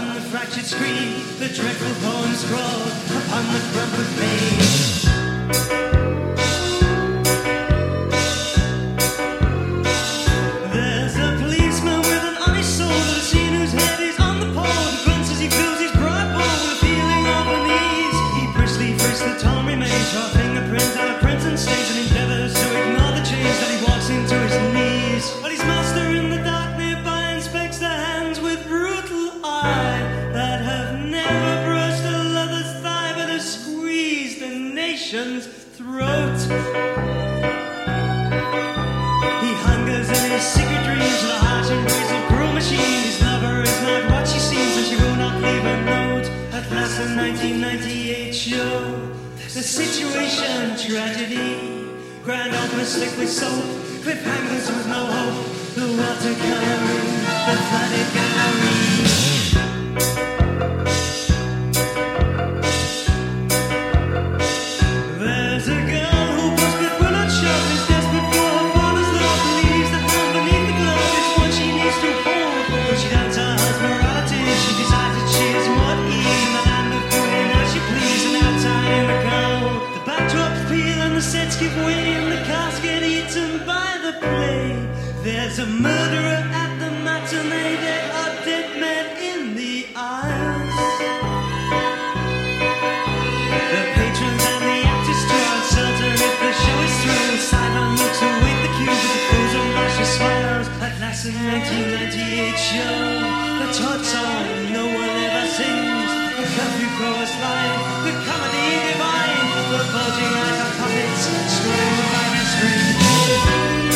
upon the fractured screen, the dreadful poem scrawled upon the crumpled page. mysteriously sold. Cliffhangers with no hope. The water gallery, the flooded gallery. Sets give way and the cast get eaten by the play. There's a murderer at the matinee. There are dead men in the aisles. The patrons and the actors draw uncertain if the show is through. Sideline looks await the cue with the of luscious smiles. At last, the 1998 show, the Todd song no one ever sings. The curfew chorus line, the comedy divine, with bulging eyes and puppets, strutting with my.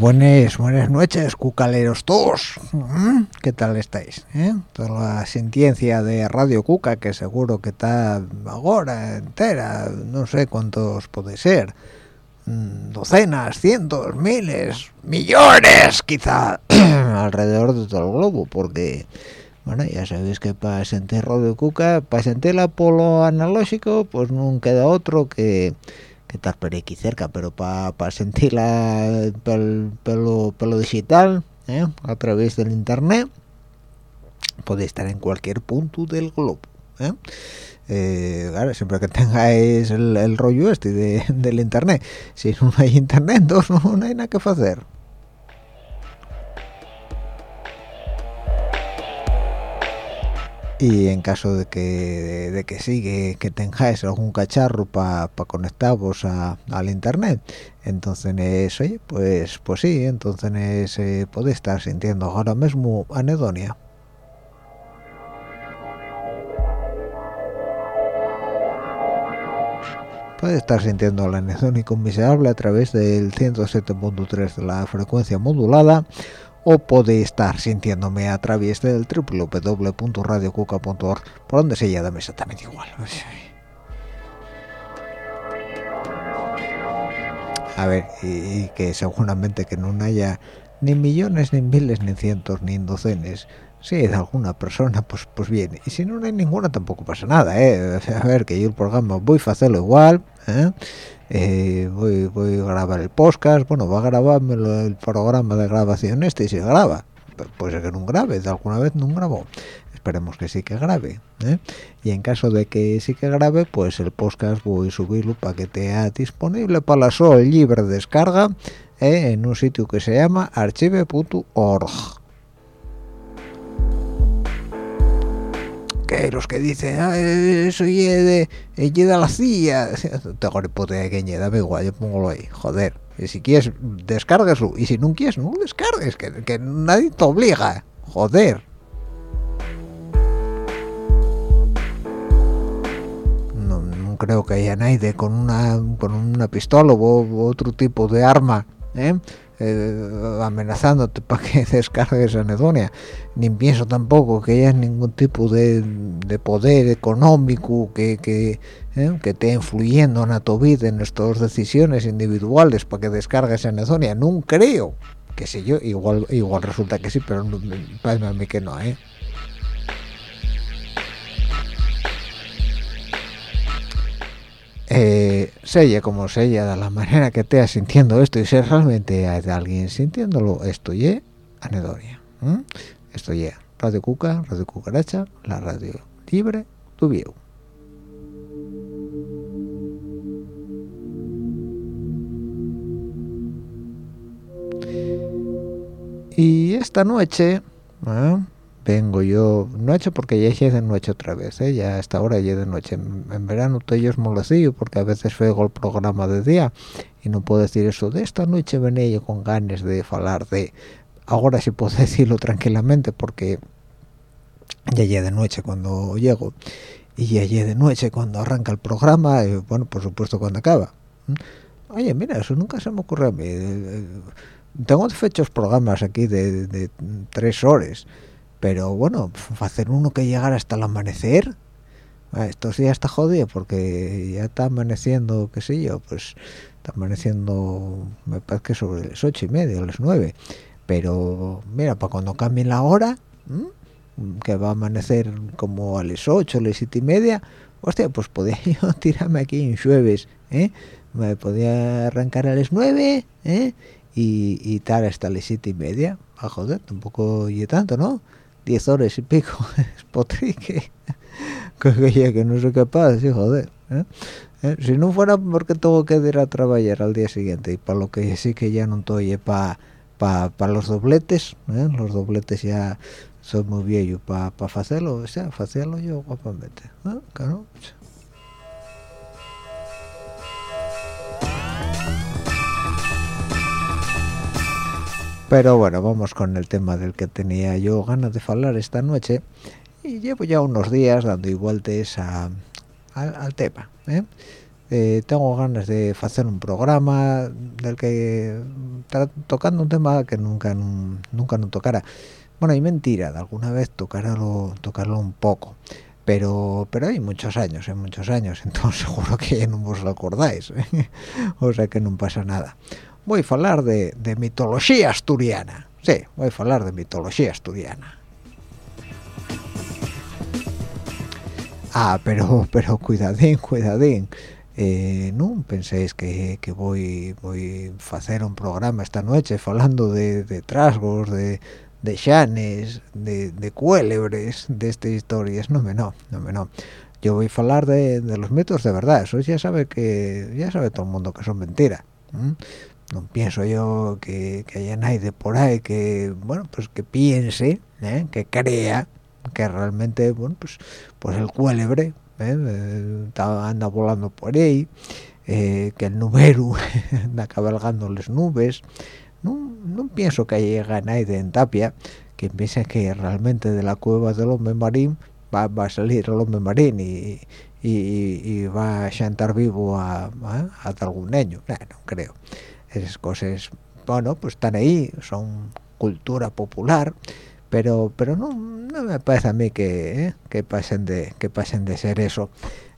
Buenas, buenas noches, cucaleros todos. ¿Mm? ¿Qué tal estáis? eh? Toda la sentiencia de Radio Cuca, que seguro que está ahora entera, no sé cuántos puede ser. Mm, Docenas, cientos, miles, millones, quizá, alrededor de todo el globo, porque, bueno, ya sabéis que para sentir Radio Cuca, para sentir el polo analógico, pues no queda otro que que estás por aquí cerca, pero para sentir la pel, pelo, digital ¿eh? a través del internet, puede estar en cualquier punto del globo. ¿eh? Eh, claro, siempre que tengáis el, el rollo este de, del internet. Si no hay internet, no, no hay nada que hacer. Y en caso de que de que sí que, tengáis algún cacharro para conectaros a, al internet entonces es, oye pues pues sí entonces eh, podéis estar sintiendo ahora mismo anedonia. Puede estar sintiendo la anedónico miserable a través del 107.3 de la frecuencia modulada o puede estar sintiéndome a través del www.radiocuca.org por donde se llama exactamente igual. A ver y, que seguramente que no haya ni millones ni miles ni cientos ni docenes si hay alguna persona pues pues bien y si no hay ninguna tampoco pasa nada ¿eh? a ver que yo el programa voy a hacerlo igual ¿eh? Eh, voy, voy a grabar el podcast bueno va a grabarme el programa de grabación este y se graba puede ser que no grabe de alguna vez no grabó esperemos que sí que grabe ¿eh? y en caso de que sí que grabe pues el podcast voy a subirlo para que esté disponible para la sola libre descarga en un sitio que se llama archive.org que los que dicen ah, eso y de, de la CIA tengo ni puta de que dame igual yo pongo ahí joder. Y si quieres descárgueslo. Y si no quieres no lo descargues que, nadie te obliga joder. No, creo que haya nadie con una con una pistola u otro tipo de arma ¿eh? Eh, amenazándote para que descargues anedonia ni pienso tampoco que haya ningún tipo de, poder económico que, que, eh, esté influyendo en tu vida en estas decisiones individuales para que descargues anedonia no creo que sé yo igual igual resulta que sí pero parece a mí que no ¿eh? Eh, sella como sella de la manera que estés sintiendo esto y si realmente hay alguien sintiéndolo esto y anedonia esto ya Radio Cuca, Radio Cucaracha, la radio libre tu view. Y esta noche. Vengo yo noche porque ya es de noche otra vez ¿eh? ya hasta ahora ya de noche. En, verano estoy yo molecillo porque a veces fuego el programa de día y no puedo decir eso. De esta noche venía yo con ganas de hablar de ahora sí puedo decirlo tranquilamente porque ya llegué de noche cuando llego y ya llegué de noche cuando arranca el programa y bueno por supuesto cuando acaba oye mira eso nunca se me ocurrió a mí. Eh, eh, tengo fechos programas aquí de, de tres horas pero bueno hacer uno que llegara hasta el amanecer ah, estos días está jodido porque ya está amaneciendo qué sé yo pues está amaneciendo me parece que sobre las ocho y media las nueve pero mira para cuando cambie la hora que va a amanecer como a las ocho las siete y media hostia pues podía yo tirarme aquí en jueves ¿eh? me podía arrancar a las nueve ¿eh? y, y tal hasta las siete y media a ah, joder tampoco y tanto no 10 horas y pico es potrique que, que no soy capaz sí, joder ¿eh? ¿Eh? si no fuera porque tengo que ir a trabajar al día siguiente y para lo que sí que ya no estoy para pa, pa los dobletes ¿eh? los dobletes ya soy muy viejo para pa hacerlo o sea hacerlo yo guapamente ¿eh? claro pero bueno vamos con el tema del que tenía yo ganas de hablar esta noche. Y llevo ya unos días dando vueltas a, al tema ¿eh? Eh, tengo ganas de hacer un programa del que tocando un tema que nunca nunca no tocara bueno hay mentira de alguna vez tocarlo tocarlo un poco. Pero pero hay muchos años hay muchos años entonces seguro que no os lo acordáis o sea que no pasa nada voy a hablar de, mitología asturiana. Sí, voy a hablar de mitología asturiana. Ah, pero, pero cuidadín, cuidadín. Eh, no penséis que, voy, voy a hacer un programa esta noche hablando de, de trasgos, de, de chanes, de, de cuélebres, de estas historias. No me no, no me no. Yo voy a hablar de, los mitos de verdad. Eso ya sabe que ya sabe todo el mundo que son mentiras no pienso yo que, haya nadie por ahí que bueno pues que piense ¿eh? que crea que realmente bueno pues pues el cuélebre ¿eh? Eh, anda volando por ahí que el número anda cabalgando las nubes no, no pienso que haya nadie en Tapia que piense que realmente de la cueva del hombre marín va, va a salir el hombre marín y, y, va a chantar vivo a, algún niño no, no creo esas cosas bueno pues están ahí son cultura popular pero pero no, no me parece a mí que, ¿eh? que pasen de que pasen de ser eso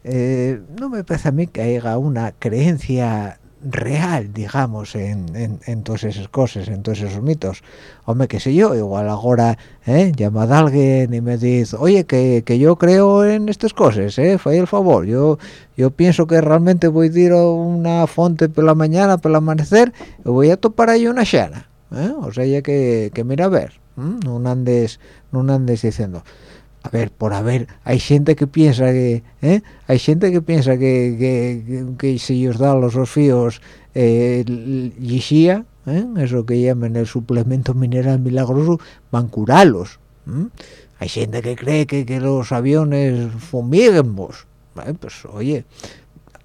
eh, no me parece a mí que haya una creencia real, digamos, en, en, todas esas cosas, en todos esos mitos. Hombre, qué sé yo, igual ahora ¿eh? llama a alguien y me dice, oye, que, que yo creo en estas cosas, ¿eh? Fue el favor, yo yo pienso que realmente voy a ir a una fonte por la mañana, por el amanecer, y voy a topar ahí una shana, ¿eh? O sea, ya que, que mira a ver, no andes, no andes diciendo a ver, por haber, hay gente que piensa que, ¿eh? hay gente que piensa que, que, si os dan los osfíos eh, ¿eh? eso que llaman el suplemento mineral milagroso, van curarlos. Hay gente que cree que, que los aviones fumiguen vos. Pues oye,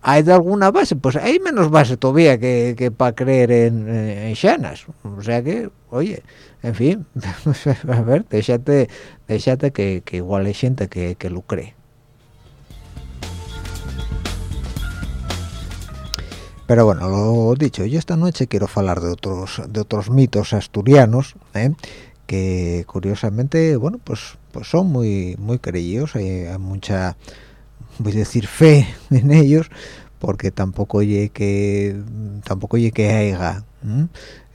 hay de alguna base, pues hay menos base todavía que, para creer en, en shanas. O sea que, oye, en fin, a ver, déjate, déjate que, que igual hay gente que, que lo cree. Pero bueno, lo dicho, yo esta noche quiero hablar de otros de otros mitos asturianos, ¿eh? que curiosamente, bueno, pues pues son muy muy creídos, hay, mucha, voy a decir, fe en ellos, porque tampoco oye que tampoco oye que haya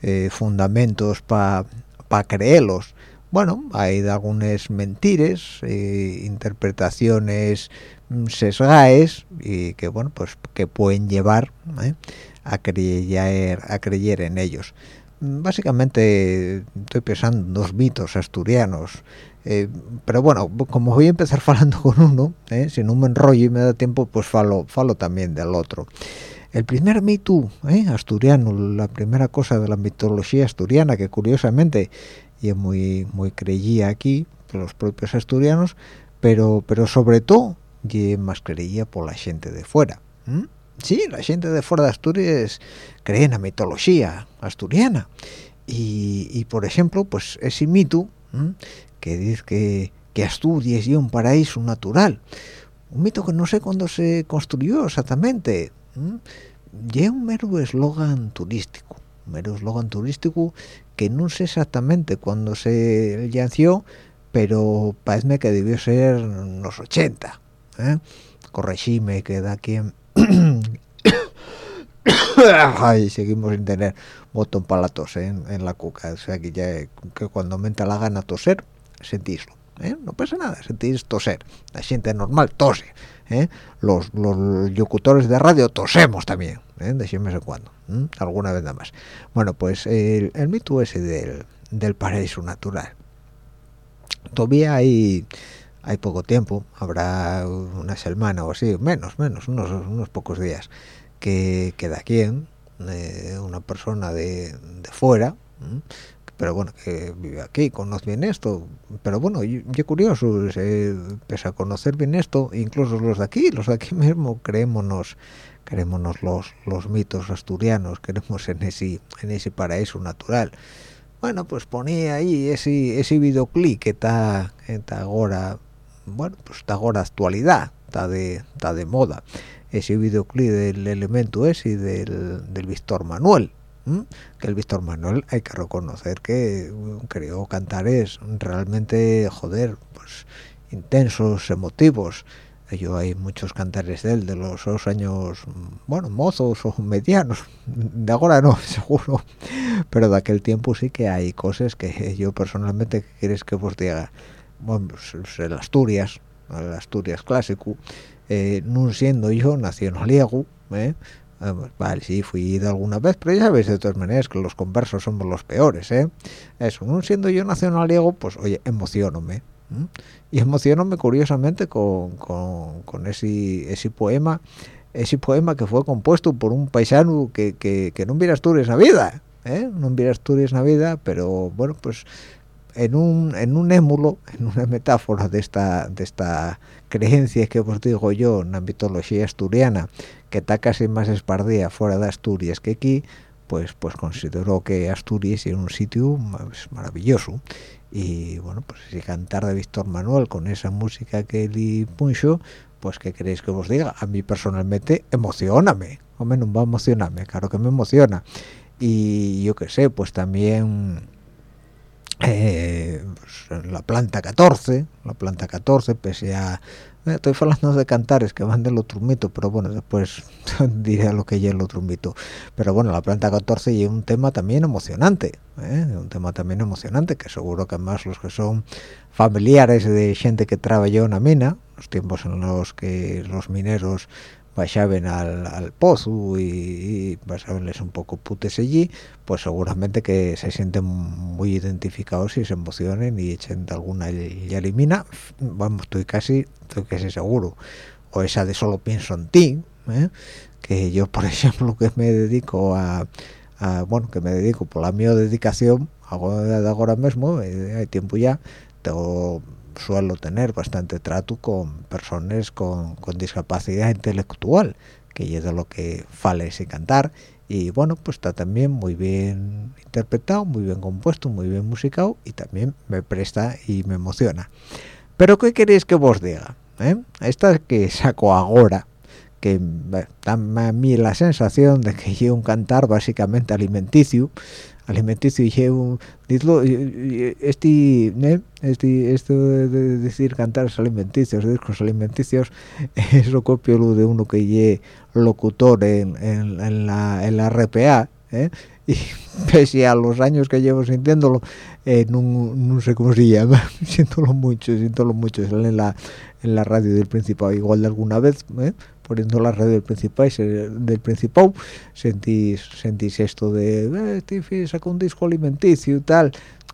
eh, fundamentos para para creerlos. Bueno, hay algunas mentiras, eh, interpretaciones mm, sesgaes y que bueno, pues que pueden llevar ¿eh? a creer a creer en ellos. Básicamente estoy pensando en dos mitos asturianos, eh, pero bueno, como voy a empezar hablando con uno, si no me enrollo y me da tiempo, pues falo, falo también del otro. El primer mito ¿eh? asturiano, la primera cosa de la mitología asturiana, que curiosamente y muy muy creía aquí los propios asturianos, pero pero sobre todo y más creía por la gente de fuera. Sí, la gente de fuera de Asturias cree en la mitología asturiana. Y, por ejemplo, pues ese mito que dice que, que Asturias es un paraíso natural. Un mito que no sé cuándo se construyó exactamente y un mero eslogan turístico un mero eslogan turístico que no sé exactamente cuándo se lanzó pero parece que debió ser en los 80 ¿eh? corregime que da quien Ay, seguimos sin tener botón para la tos ¿eh? en, la cuca o sea que ya que cuando aumenta la gana toser sentíslo ¿eh? no pasa nada sentís toser la gente normal tose ¿eh? los, los locutores de radio tosemos también ¿eh? de en cuando alguna vez nada más bueno pues el, mito ese del, del paraíso natural todavía hay hay poco tiempo habrá una semana o así menos menos unos, unos pocos días que, que de aquí una persona de fuera pero bueno, que vive aquí, conoce bien esto, pero bueno, yo, curioso, eh, pese a conocer bien esto, incluso los de aquí, los de aquí mismo, creémonos, creémonos los, los mitos asturianos, queremos en ese, en ese paraíso natural. Bueno, pues ponía ahí ese, ese videoclip que está, está ahora, bueno, pues está ahora actualidad, está de, está de moda, ese videoclip del elemento ese del, del Víctor Manuel, que el Víctor Manuel hay que reconocer que creó cantares realmente joder pues intensos emotivos. Yo hay muchos cantares de él de los años bueno mozos o medianos. De ahora no seguro. Pero de aquel tiempo sí que hay cosas que yo personalmente quieres que vos diga bueno pues, el Asturias el Asturias clásico. Eh, no siendo yo nacionaliego ¿eh? Ah, pues vale, sí, fui ido alguna vez, pero ya sabéis de todas maneras que los conversos somos los peores, ¿eh? Eso, no siendo yo nacionaliego, pues oye, emocionome. Y emocionome curiosamente con, con, ese, ese poema, ese poema que fue compuesto por un paisano que, que, que no hubiera Asturias en la vida, ¿eh? No hubiera Asturias en la vida, pero bueno, pues en un, en un émulo, en una metáfora de esta, de esta creencia que os digo yo, en la mitología asturiana, que está casi más espardía fuera de Asturias que aquí, pues pues consideró que Asturias era un sitio maravilloso. Y bueno, pues si cantar de Víctor Manuel con esa música que le puncho, pues qué queréis que os diga, a mí personalmente emocioname, hombre, no va a emocionarme, claro que me emociona. Y yo qué sé, pues también eh, pues, la planta 14 la planta 14 pese a eh, estoy hablando de cantares que van del otro mito pero bueno después diré lo que ya el otro mito pero bueno la planta 14 y un tema también emocionante ¿eh? un tema también emocionante que seguro que más los que son familiares de gente que trabajó en la mina los tiempos en los que los mineros bajaban al, al pozo y, y pasabanles un poco putes allí, pues seguramente que se sienten muy identificados y se emocionen y echen alguna y elimina, vamos, estoy casi, estoy casi seguro. O esa de solo pienso en ti, ¿eh? que yo, por ejemplo, que me dedico a, a, bueno, que me dedico por la mi dedicación, hago de ahora mismo, eh, hay tiempo ya, tengo suelo tener bastante trato con personas con, discapacidad intelectual, que es de lo que fales y cantar, y bueno, pues está también muy bien interpretado, muy bien compuesto, muy bien musicado, y también me presta y me emociona. Pero ¿qué queréis que vos diga? ¿Eh? Esta que saco ahora, que da a mí la sensación de que llevo un cantar básicamente alimenticio, alimenticio y llevo este, ¿eh? este esto de decir cantares alimenticios discos alimenticios es lo copio de uno que lle locutor en, en, en, la, en la RPA ¿eh? Y pese a los años que llevo sintiéndolo eh, no, no, sé cómo se llama siéntolo mucho siéntolo mucho sale en la en la radio del Principado igual de alguna vez ¿eh? poniendo la radio del Principado del Principado sentís sentís esto de eh, sacó un disco alimenticio y tal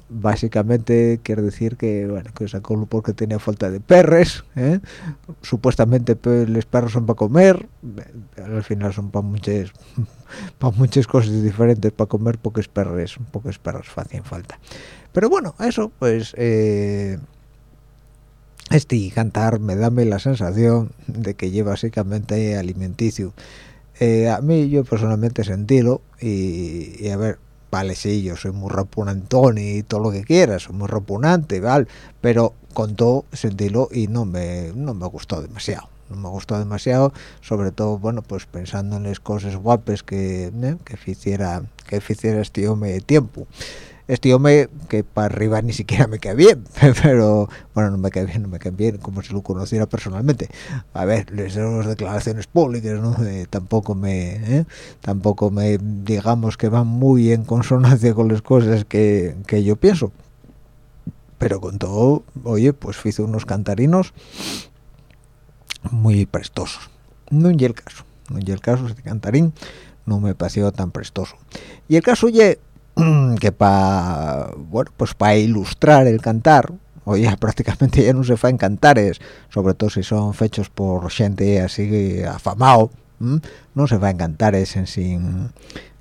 básicamente quiere decir que bueno que sacó porque tenía falta de perres ¿eh? supuestamente los perros son para comer al final son para muchas para muchas cosas diferentes para comer pocos perres pocos perros hacen falta. Pero bueno eso pues eh, este cantar me da la sensación de que lleva básicamente alimenticio. Eh, a mí yo personalmente sentilo y, y, a ver vale sí yo soy muy repugnantón y todo lo que quieras soy muy repugnante vale pero con todo sentilo y no me no me gustó demasiado no me gustó demasiado sobre todo bueno pues pensando en las cosas guapas que ¿eh? que hiciera que hiciera este hombre de tiempo este hombre que para arriba ni siquiera me cae bien, pero bueno, no me cae bien, no me cae bien como si lo conociera personalmente. A ver, les las declaraciones públicas, ¿no? Eh, tampoco me, ¿eh? tampoco me, digamos que van muy en consonancia con las cosas que, que yo pienso. Pero con todo, oye, pues hice unos cantarinos muy prestosos. No en el caso, no en el caso, este cantarín no me pareció tan prestoso. Y el caso ye que para bueno pues para ilustrar el cantar oye prácticamente ya no se fa en cantares sobre todo si son fechos por gente así afamado no se va en cantares en sin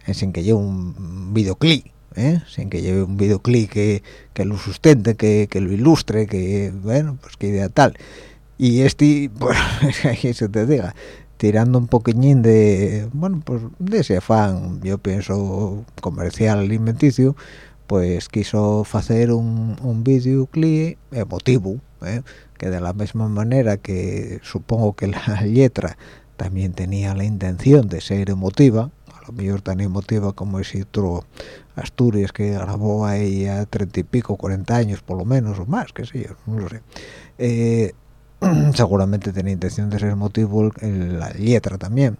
en sin que lleve un videoclip ¿eh? sin que lleve un videoclip que, que lo sustente que, que, lo ilustre que bueno pues que idea tal y este pues que se te diga tirando un poquillín de bueno pues de ese afán yo pienso comercial alimenticio pues quiso hacer un, un videoclip emotivo ¿eh? que de la misma manera que supongo que la letra también tenía la intención de ser emotiva a lo mejor tan emotiva como ese otro Asturias que grabó ahí a treinta y pico, cuarenta años por lo menos o más, que sé yo, no lo sé. Eh, seguramente tenía intención de ser motivo la letra también.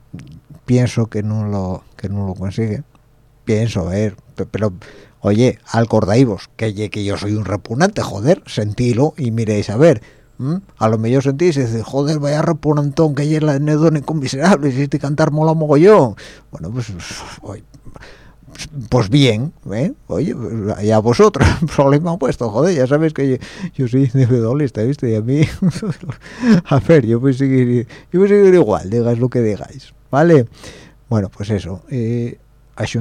Pienso que no lo que no lo consigue. Pienso a ver pero oye acordaivos que que yo soy un repugnante joder sentilo y miréis a ver a lo mejor sentís y dices joder vaya repugnantón que es la nedónico miserable y este cantar mola mogollón. Bueno pues oye, pues bien, ¿eh? oye, ya vosotros, problema puesto, joder, ya sabéis que yo, yo soy individualista, ¿viste? Y a mí, a ver, yo voy a seguir, yo voy a seguir igual, digáis lo que digáis, ¿vale? Bueno, pues eso, eh,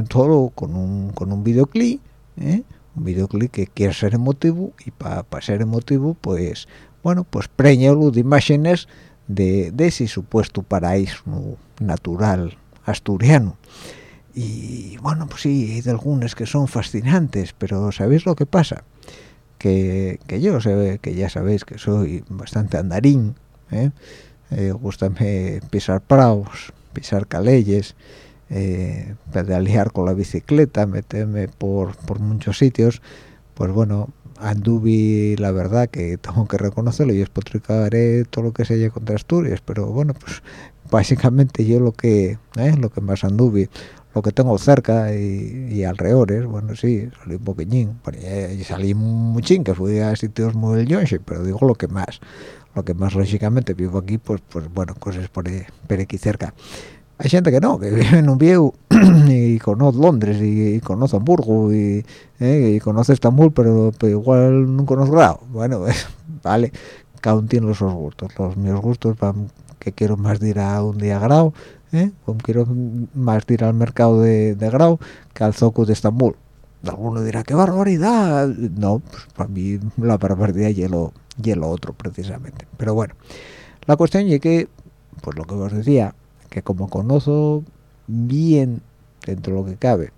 todo con un, con un videoclip, ¿eh? un videoclip que quiere ser emotivo y para pa ser emotivo, pues, bueno, pues preñalo de imágenes de, de ese supuesto paraíso natural asturiano y bueno pues sí hay de algunas que son fascinantes pero sabéis lo que pasa que, que yo que ya sabéis que soy bastante andarín ¿eh? Eh, gustame pisar prados pisar caleyes eh, pedalear con la bicicleta meterme por, por muchos sitios pues bueno anduve la verdad que tengo que reconocerlo y expotricaré todo lo que se haya contra Asturias pero bueno pues básicamente yo lo que ¿eh? lo que más anduve lo que tengo cerca y, y alrededores bueno sí salí un poquillín y salí muchín que fui a sitios muy yonche pero digo lo que más lo que más lógicamente vivo aquí pues pues bueno cosas por, por aquí cerca hay gente que no, que vive en un viejo y conoce Londres y, conoce Hamburgo y, eh, y, conoce Estambul, pero, igual no conoce Grau. Bueno, vale, cada uno tiene los sus gustos. Los míos gustos que quiero más ir a un día Grau, eh, quiero más ir al mercado de, de Grau que al Zoco de Estambul. Alguno dirá, ¡qué barbaridad! No, pues para mí la barbaridad y lo, y lo otro, precisamente. Pero bueno, la cuestión es que, pues lo que os decía, que como conozco bien dentro de lo que cabe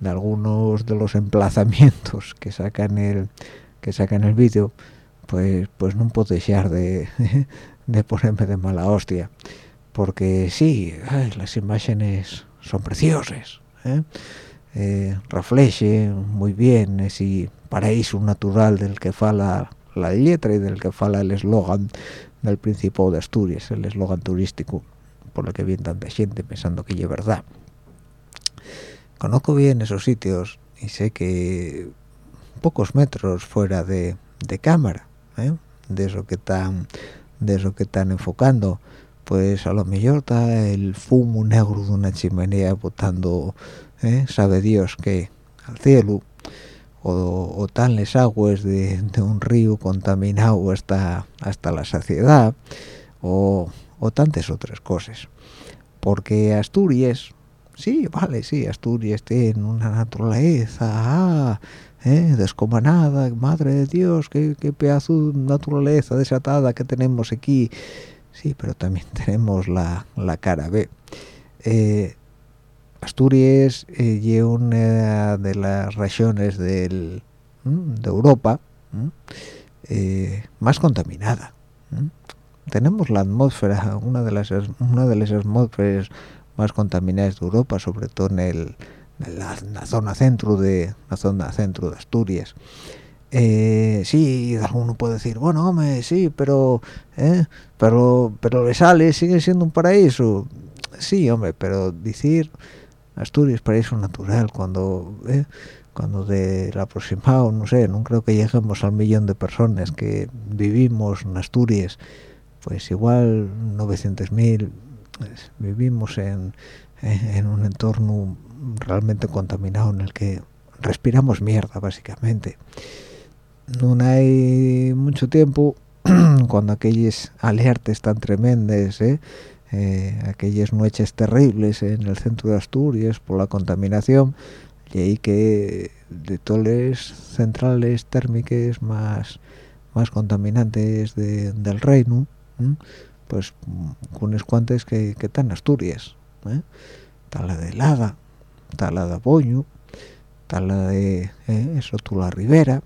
de algunos de los emplazamientos que sacan el que sacan el vídeo pues pues no puedo dejar de, de ponerme de mala hostia porque sí las imágenes son preciosas ¿eh? Eh, muy bien ese paraíso natural del que fala la letra y del que fala el eslogan del Principado de Asturias, el eslogan turístico por lo que viene tanta gente pensando que es verdad. Conozco bien esos sitios y sé que pocos metros fuera de, cámara, ¿eh? de eso que están enfocando, pues a lo mejor está el fumo negro de una chimenea botando, ¿eh? sabe Dios que al cielo, o, o tan les aguas de, un río contaminado hasta hasta la saciedad, o o tantas otras cosas porque Asturias sí vale sí Asturias tiene una naturaleza ah, ¿eh? descomanada madre de Dios qué, pedazo de naturaleza desatada que tenemos aquí sí pero también tenemos la, cara B eh, Asturias eh, es una de las regiones del, de Europa más contaminada tenemos la atmósfera, una de las una de las atmósferas más contaminadas de Europa, sobre todo en, el, la, zona centro de la zona centro de Asturias. Eh, sí, alguno puede decir, bueno, hombre, sí, pero, eh, pero, pero le sale, sigue siendo un paraíso. Sí, hombre, pero decir Asturias paraíso natural cuando, eh, cuando de la aproximado, no sé, no creo que lleguemos al millón de personas que vivimos en Asturias pues igual 900.000 pues, vivimos en, en un entorno realmente contaminado en el que respiramos mierda básicamente no hay mucho tiempo cuando aquellas alertas tan tremendas ¿eh? Eh, aquellas noches terribles en el centro de Asturias por la contaminación y ahí que de todas centrales térmicas más más contaminantes del reino pues con unos cuantes que, que están Asturias ¿eh? está la de Lada está la de Boño está la de eh, la Ribera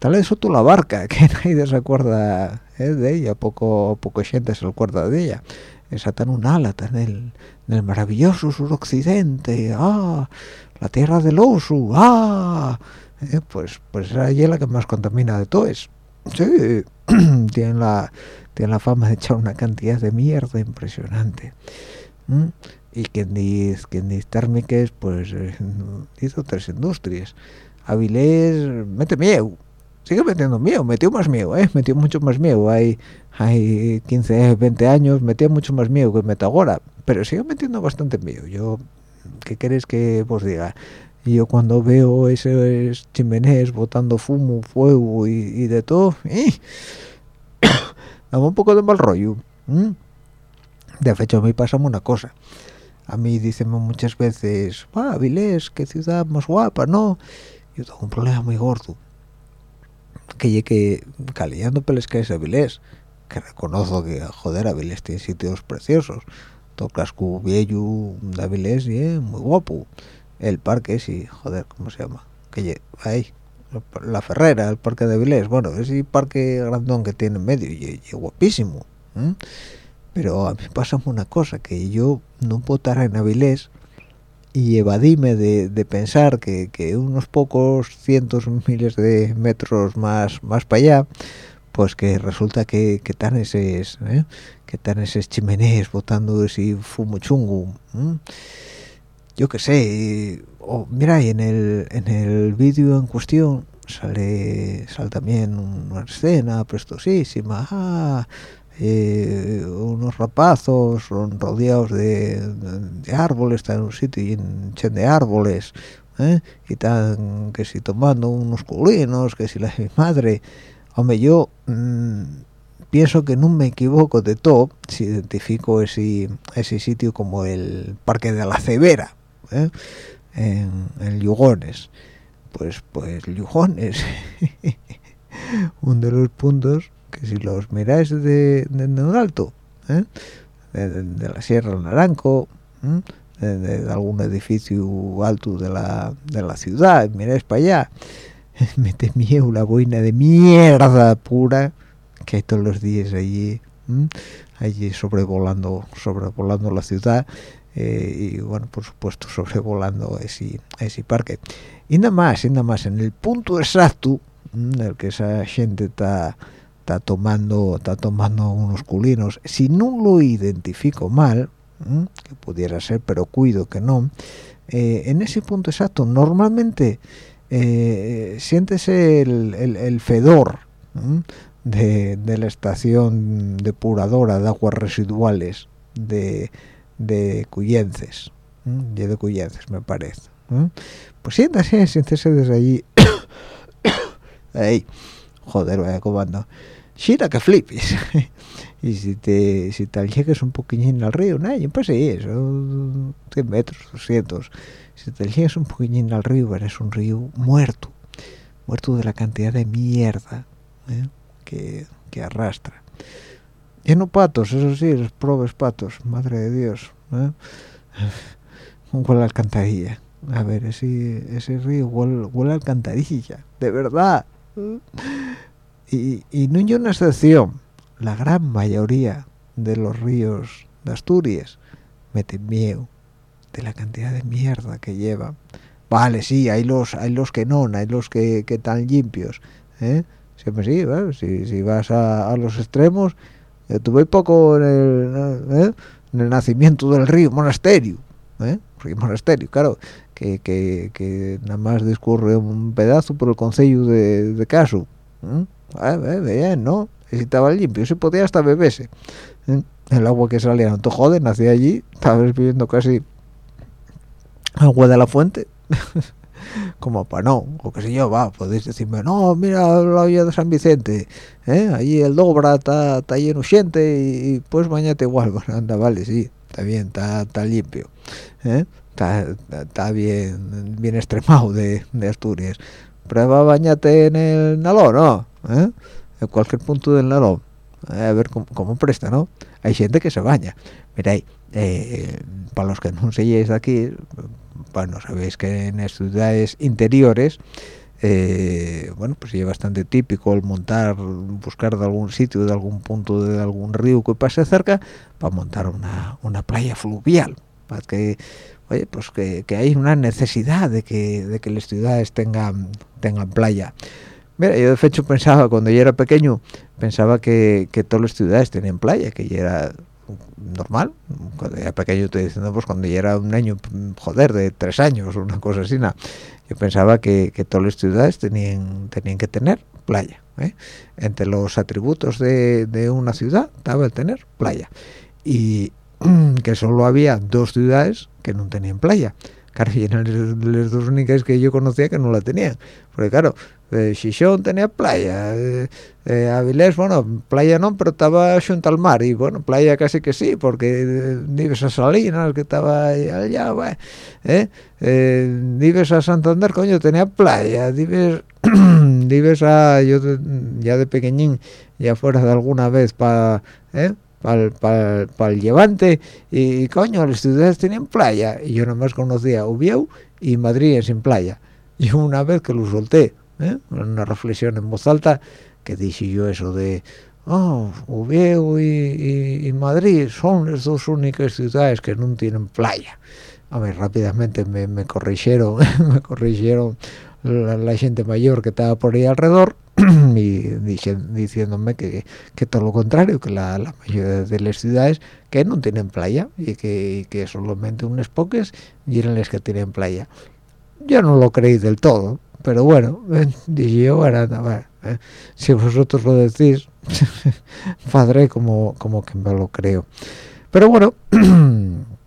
la de Soto la Barca que nadie se acuerda ¿eh? de ella poco poco gente se acuerda de ella. Esa en un ala está en el, maravilloso suroccidente ah la tierra del oso ah ¿eh? pues pues era ella la que más contamina de todos sí tiene la la fama de echar una cantidad de mierda impresionante y quien dice quien dice térmicas pues eh, hizo tres industrias. Avilés mete miedo sigue metiendo miedo metió más miedo eh metió mucho más miedo. Hay hay 15 20 años metía mucho más miedo que mete ahora pero sigue metiendo bastante miedo. Yo qué queréis que os diga yo cuando veo esos chimenés botando fumo fuego y, de todo ¡eh! dame un poco de mal rollo de hecho a mí pasa una cosa. A mí dicen muchas veces ah Vilés qué ciudad más guapa no yo tengo un problema muy gordo que llegue caleando peles que es Avilés que reconozco que joder Avilés tiene sitios preciosos. Todo viejo de Avilés y muy guapo. El parque sí joder cómo se llama que ahí la Ferrera, el Parque de Avilés, bueno, ese parque grandón que tiene en medio, y, guapísimo. Pero a mí pasa una cosa, que yo no puedo estar en Avilés y evadíme de, de pensar que, que, unos pocos cientos miles de metros más más para allá pues que resulta que, que están esos ¿eh? que están esos chimeneas botando ese fumo chungo yo qué sé o mira y en el en el vídeo en cuestión sale sale también una escena prestosísima ah, eh, unos rapazos son rodeados de, árboles están en un sitio en de árboles ¿eh? y están que si tomando unos culinos que si la mi madre hombre yo mmm, pienso que no me equivoco de todo si identifico ese ese sitio como el parque de la Cebera ¿eh? en, en Lugones pues pues Lugones uno de los puntos que si los miráis de, de, de alto ¿eh? de, de, la Sierra del Naranco ¿eh? de, algún edificio alto de la, de la ciudad miráis para allá me temía una boina de mierda pura que hay todos los días allí ¿eh? allí sobrevolando sobrevolando la ciudad eh, y bueno por supuesto sobrevolando ese, ese parque y nada más y nada más en el punto exacto en el que esa gente está está tomando está tomando unos culinos. Si no lo identifico mal que pudiera ser pero cuido que no eh, en ese punto exacto normalmente eh, sientes el, el, fedor de, de, la estación depuradora de aguas residuales de, de Cuyences de Cuyences me parece pues siéntase siéntese desde allí. Ahí joder vaya comando Shira que flipes. y si te si te llegues un poquillín al río, nada, pues sí, son 100 metros, 200. Si te llegues un poquillín al río, verás un río muerto, muerto de la cantidad de mierda ¿eh? que, que, arrastra. Lleno patos, eso sí, los probes patos, madre de Dios. ¿eh? huele a alcantarilla. A ver, ese, ese río huele, huele a alcantarilla, de verdad. ¿Eh? y, no hay una excepción la gran mayoría de los ríos de Asturias meten miedo de la cantidad de mierda que llevan vale sí hay los hay los que no hay los que, que están limpios ¿eh? siempre sí ¿vale? si, si vas a, a, los extremos eh, tuve poco en el, ¿eh? en el, nacimiento del río monasterio ¿eh? río monasterio claro que, que, nada más discurre un pedazo por el concello de, de Caso ¿eh? Ah, bien, ¿no? Y estaba limpio, se podía hasta beberse. El agua que salía, no te joden, nacía allí, estabas viviendo casi agua de la fuente. como para no, o qué sé yo, va, podéis decirme, no, mira la olla de San Vicente, ¿eh? allí el Dobra está, lleno gente y, pues bañate igual, anda, vale, sí, está bien, está, está limpio, ¿eh? está, está bien, bien extremado de, de Asturias, prueba bañate en el Naló, ¿no? ¿Eh? en cualquier punto del lado a ver cómo, presta no hay gente que se baña. Mira eh, para los que no seáis de aquí bueno sabéis que en las ciudades interiores eh, bueno pues es bastante típico el montar buscar de algún sitio de algún punto de algún río que pase cerca para montar una, una playa fluvial. Para que oye pues que, que, hay una necesidad de que de que las ciudades tengan tengan playa Mira, yo de hecho pensaba, cuando yo era pequeño, pensaba que, que todas las ciudades tenían playa, que ya era normal. Cuando era pequeño estoy diciendo, pues cuando yo era un año, joder, de tres años, una cosa así, nada. Yo pensaba que, que todas las ciudades tenían, tenían que tener playa. ¿eh? Entre los atributos de, de una ciudad estaba el tener playa. Y que solo había dos ciudades que no tenían playa. Claro, y eran las dos únicas que yo conocía que no la tenían. Porque claro, eh, Xixón tenía playa, eh, eh, Avilés, bueno, playa no, pero estaba junto al mar, y bueno, playa casi que sí, porque eh, Nives a Salinas, que estaba allá, bueno, eh, eh, Nives a Santander, coño, tenía playa, Nives, Nives a, yo de, ya de pequeñín, ya fuera de alguna vez para, eh, para pa, pa el Levante, y, y, coño, las ciudades tenían playa, y yo nomás conocía Ubieu y Madrid sin playa, y una vez que lo solté, ¿eh? una reflexión en voz alta que dije yo eso de oh, Oviedo y, y, y, Madrid son las dos únicas ciudades que no tienen playa a ver rápidamente me, me corrigieron me corrigieron la, gente mayor que estaba por ahí alrededor y diciéndome que, que, todo lo contrario que la, mayoría de las ciudades que no tienen playa y que, que solamente unos pocos y eran las que tienen playa yo no lo creí del todo pero bueno dije yo bueno, eh, si vosotros lo decís padre como como que me lo creo pero bueno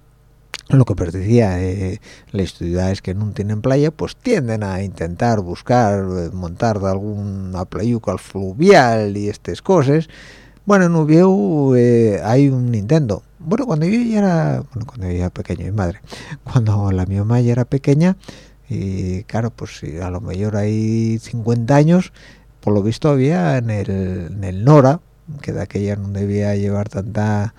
lo que decía eh, las ciudades que no tienen playa pues tienden a intentar buscar eh, montar de alguna playuca fluvial y estas cosas. Bueno en Ubieu eh, hay un Nintendo. Bueno cuando yo ya era bueno cuando yo era pequeño mi madre. Cuando la mi mamá ya era pequeña y claro pues a lo mejor hay 50 años por lo visto había en el, en el Nora que de aquella no debía llevar tanta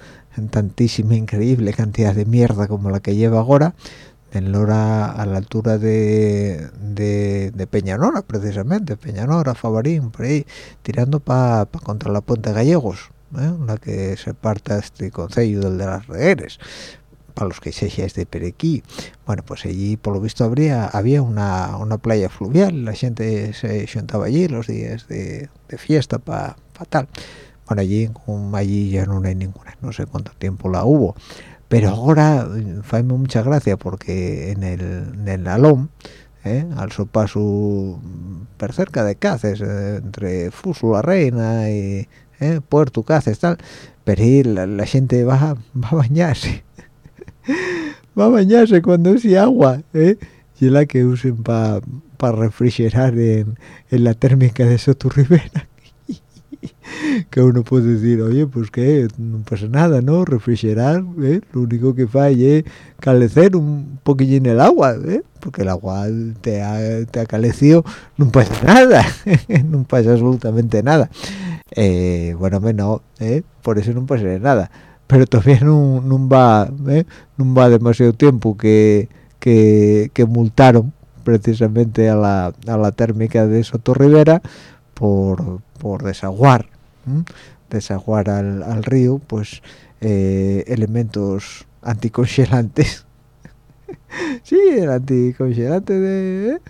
tantísima increíble cantidad de mierda como la que lleva ahora en Lora a la altura de, de, Peñanora precisamente Peñanora, Favarín, por ahí tirando para contra la Puente Gallegos ¿eh? la que se parta este concello del de las Regueres para los que seáis de Perequí bueno pues allí por lo visto habría había una, una playa fluvial. La gente se juntaba allí los días de, de fiesta para pa tal. Bueno allí allí ya no hay ninguna. No sé cuánto tiempo la hubo. Pero ahora fue mucha gracia porque en el, en el Alón ¿eh? al su paso per cerca de Cáceres eh, entre Fuso la Reina y ¿eh? Puerto Cáceres tal. Pero ahí la, gente va, va a bañarse va a bañarse cuando es agua ¿eh? y es la que usen para refrigerar en, en, la térmica de Soturribera que uno puede decir, oye, pues que no pasa nada, ¿no? Refrigerar, ¿eh? lo único que falla es calecer un poquillín el agua, ¿eh? porque el agua te ha, te ha calecido, no pasa nada, no pasa absolutamente nada. Eh, bueno, menos, ¿eh? por eso no pasa nada. Pero todavía no, no va, ¿eh? no va demasiado tiempo que, que, que multaron precisamente a la, a la térmica de Soto Rivera por, por desaguar desaguar al, al, río pues eh, elementos anticongelantes sí el anticongelante de ¿eh?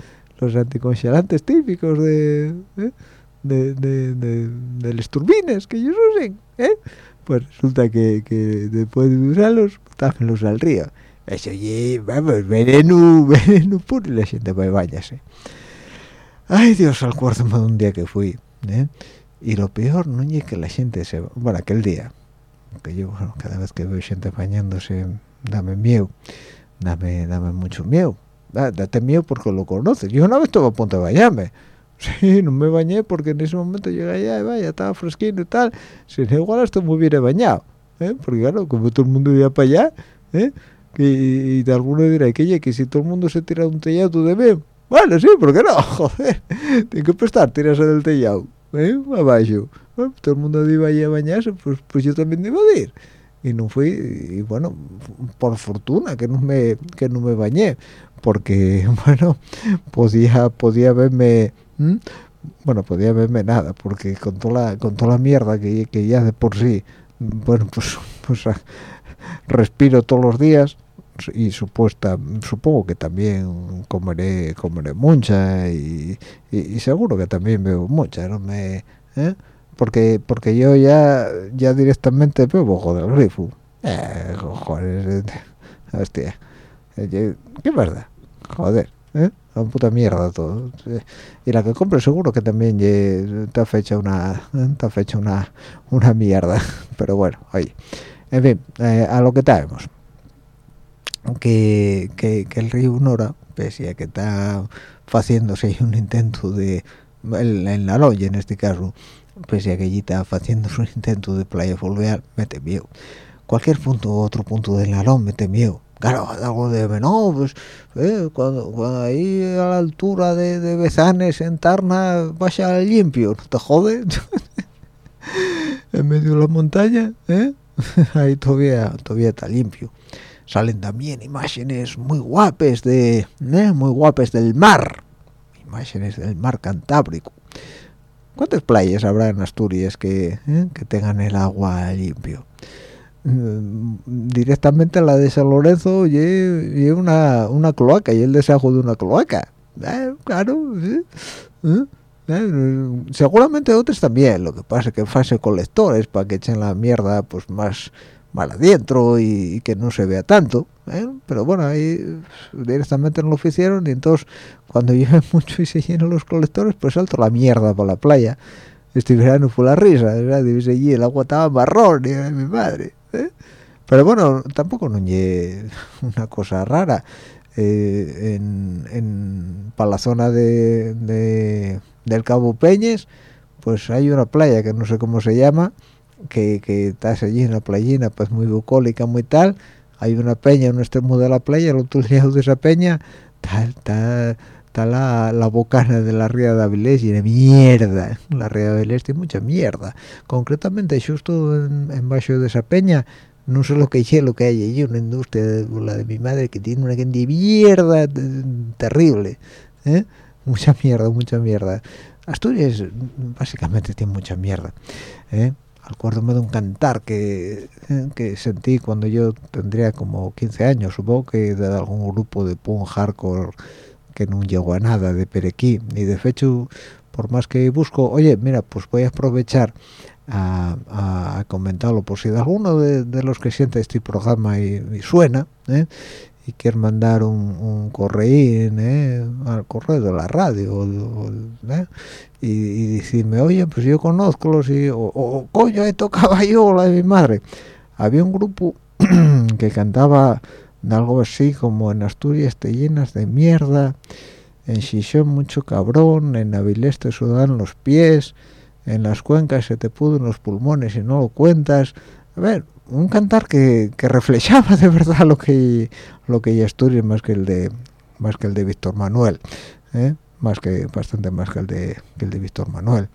los anticongelantes típicos de, ¿eh? de, de, de, las turbinas que ellos usen pues resulta que, que después de usarlos táfenlos al río. Eso oye vamos veneno veneno puro y la gente va a bañarse ay Dios al cuarto de un día que fui ¿eh? y lo peor no es que la gente se bueno aquel día que yo bueno, cada vez que veo gente bañándose dame miedo dame dame mucho miedo. Date miedo porque lo conoces. Yo una vez estuve a punto de bañarme sí no me bañé porque en ese momento llegué allá y vaya estaba fresquito y tal sin igual estoy muy bien bañado ¿eh? porque claro como todo el mundo iba para allá ¿eh? y, de alguno dirá que, que si todo el mundo se tira de un tellado de mí bueno sí ¿por qué no? joder tiene que prestar tirarse del tellado ¿eh? abajo todo el mundo iba allí a bañarse pues pues yo también iba a ir y no fui y bueno por fortuna que no me que no me bañé porque bueno podía podía verme bueno podía verme nada porque con toda la con toda la mierda que, que ya de por sí bueno pues pues respiro todos los días y supuesta supongo que también comeré comeré mucha y, y, seguro que también bebo mucha no me ¿eh? porque porque yo ya ya directamente bebo joder grifo eh, joder hostia eh, qué verdad joder ¿eh? Una puta mierda todo y la que compro seguro que también está fecha una está fecha una una mierda pero bueno oye en fin a lo que tenemos que, que, el río Nora, pese a que está haciéndose un intento de, en la loya en este caso, pese a que allí está haciendo un intento de playa fluvial, mete miedo. Cualquier punto, otro punto del Nalón, mete miedo. Claro, algo de, no, pues, eh, cuando, cuando, ahí a la altura de, de Bezanes, en Tarna, vaya limpio, ¿no te jode? en medio de la montaña, ¿eh? ahí todavía, todavía está limpio salen también imágenes muy guapes de ¿eh? muy guapes del mar imágenes del mar Cantábrico ¿cuántas playas habrá en Asturias que, ¿eh? que tengan el agua limpio? Mm, directamente la de San Lorenzo y, una, una cloaca y el desajo de una cloaca eh, claro ¿eh? seguramente otros también lo que pasa es que fase colectores para que echen la mierda pues más mal adentro y, que no se vea tanto ¿eh? pero bueno ahí directamente no lo hicieron y entonces cuando llueve mucho y se llenan los colectores pues salto la mierda por la playa este verano fue la risa ¿verdad? el agua estaba marrón mi madre ¿eh? pero bueno tampoco no es una cosa rara eh, en, en para la zona de, de, del Cabo Peñes pues hay una playa que no sé cómo se llama que, que estás allí en la playina, pues muy bucólica, muy tal, hay una peña en un extremo de la playa, el otro lado de esa peña está, está, la, la, bocana de la ría de Avilés y de mierda, la ría de Avilés tiene mucha mierda, concretamente justo en, en bajo de esa peña, no sé lo que es lo que hay allí, una industria, la de mi madre, que tiene una gente de mierda terrible, ¿eh? mucha mierda, mucha mierda. Asturias básicamente tiene mucha mierda. ¿eh? acuérdome de un cantar que, que sentí cuando yo tendría como 15 años, supongo que de algún grupo de punk hardcore que no llegó a nada de Perequí, y de hecho, por más que busco, oye, mira, pues voy a aprovechar a, a comentarlo, por si de alguno de, los que siente este programa y, suena, ¿eh? y quiere mandar un, un correín ¿eh? al correo de la radio ¿eh? y, y, decirme oye pues yo conozco los y o, coño he tocado yo la de mi madre había un grupo que cantaba algo así como en Asturias te llenas de mierda en Xixón mucho cabrón en Avilés te sudan los pies en las cuencas se te puden los pulmones y no lo cuentas a ver un cantar que, que reflejaba de verdad lo que lo que Asturias más que el de más que el de Víctor Manuel ¿eh? más que bastante más que el de el de Víctor Manuel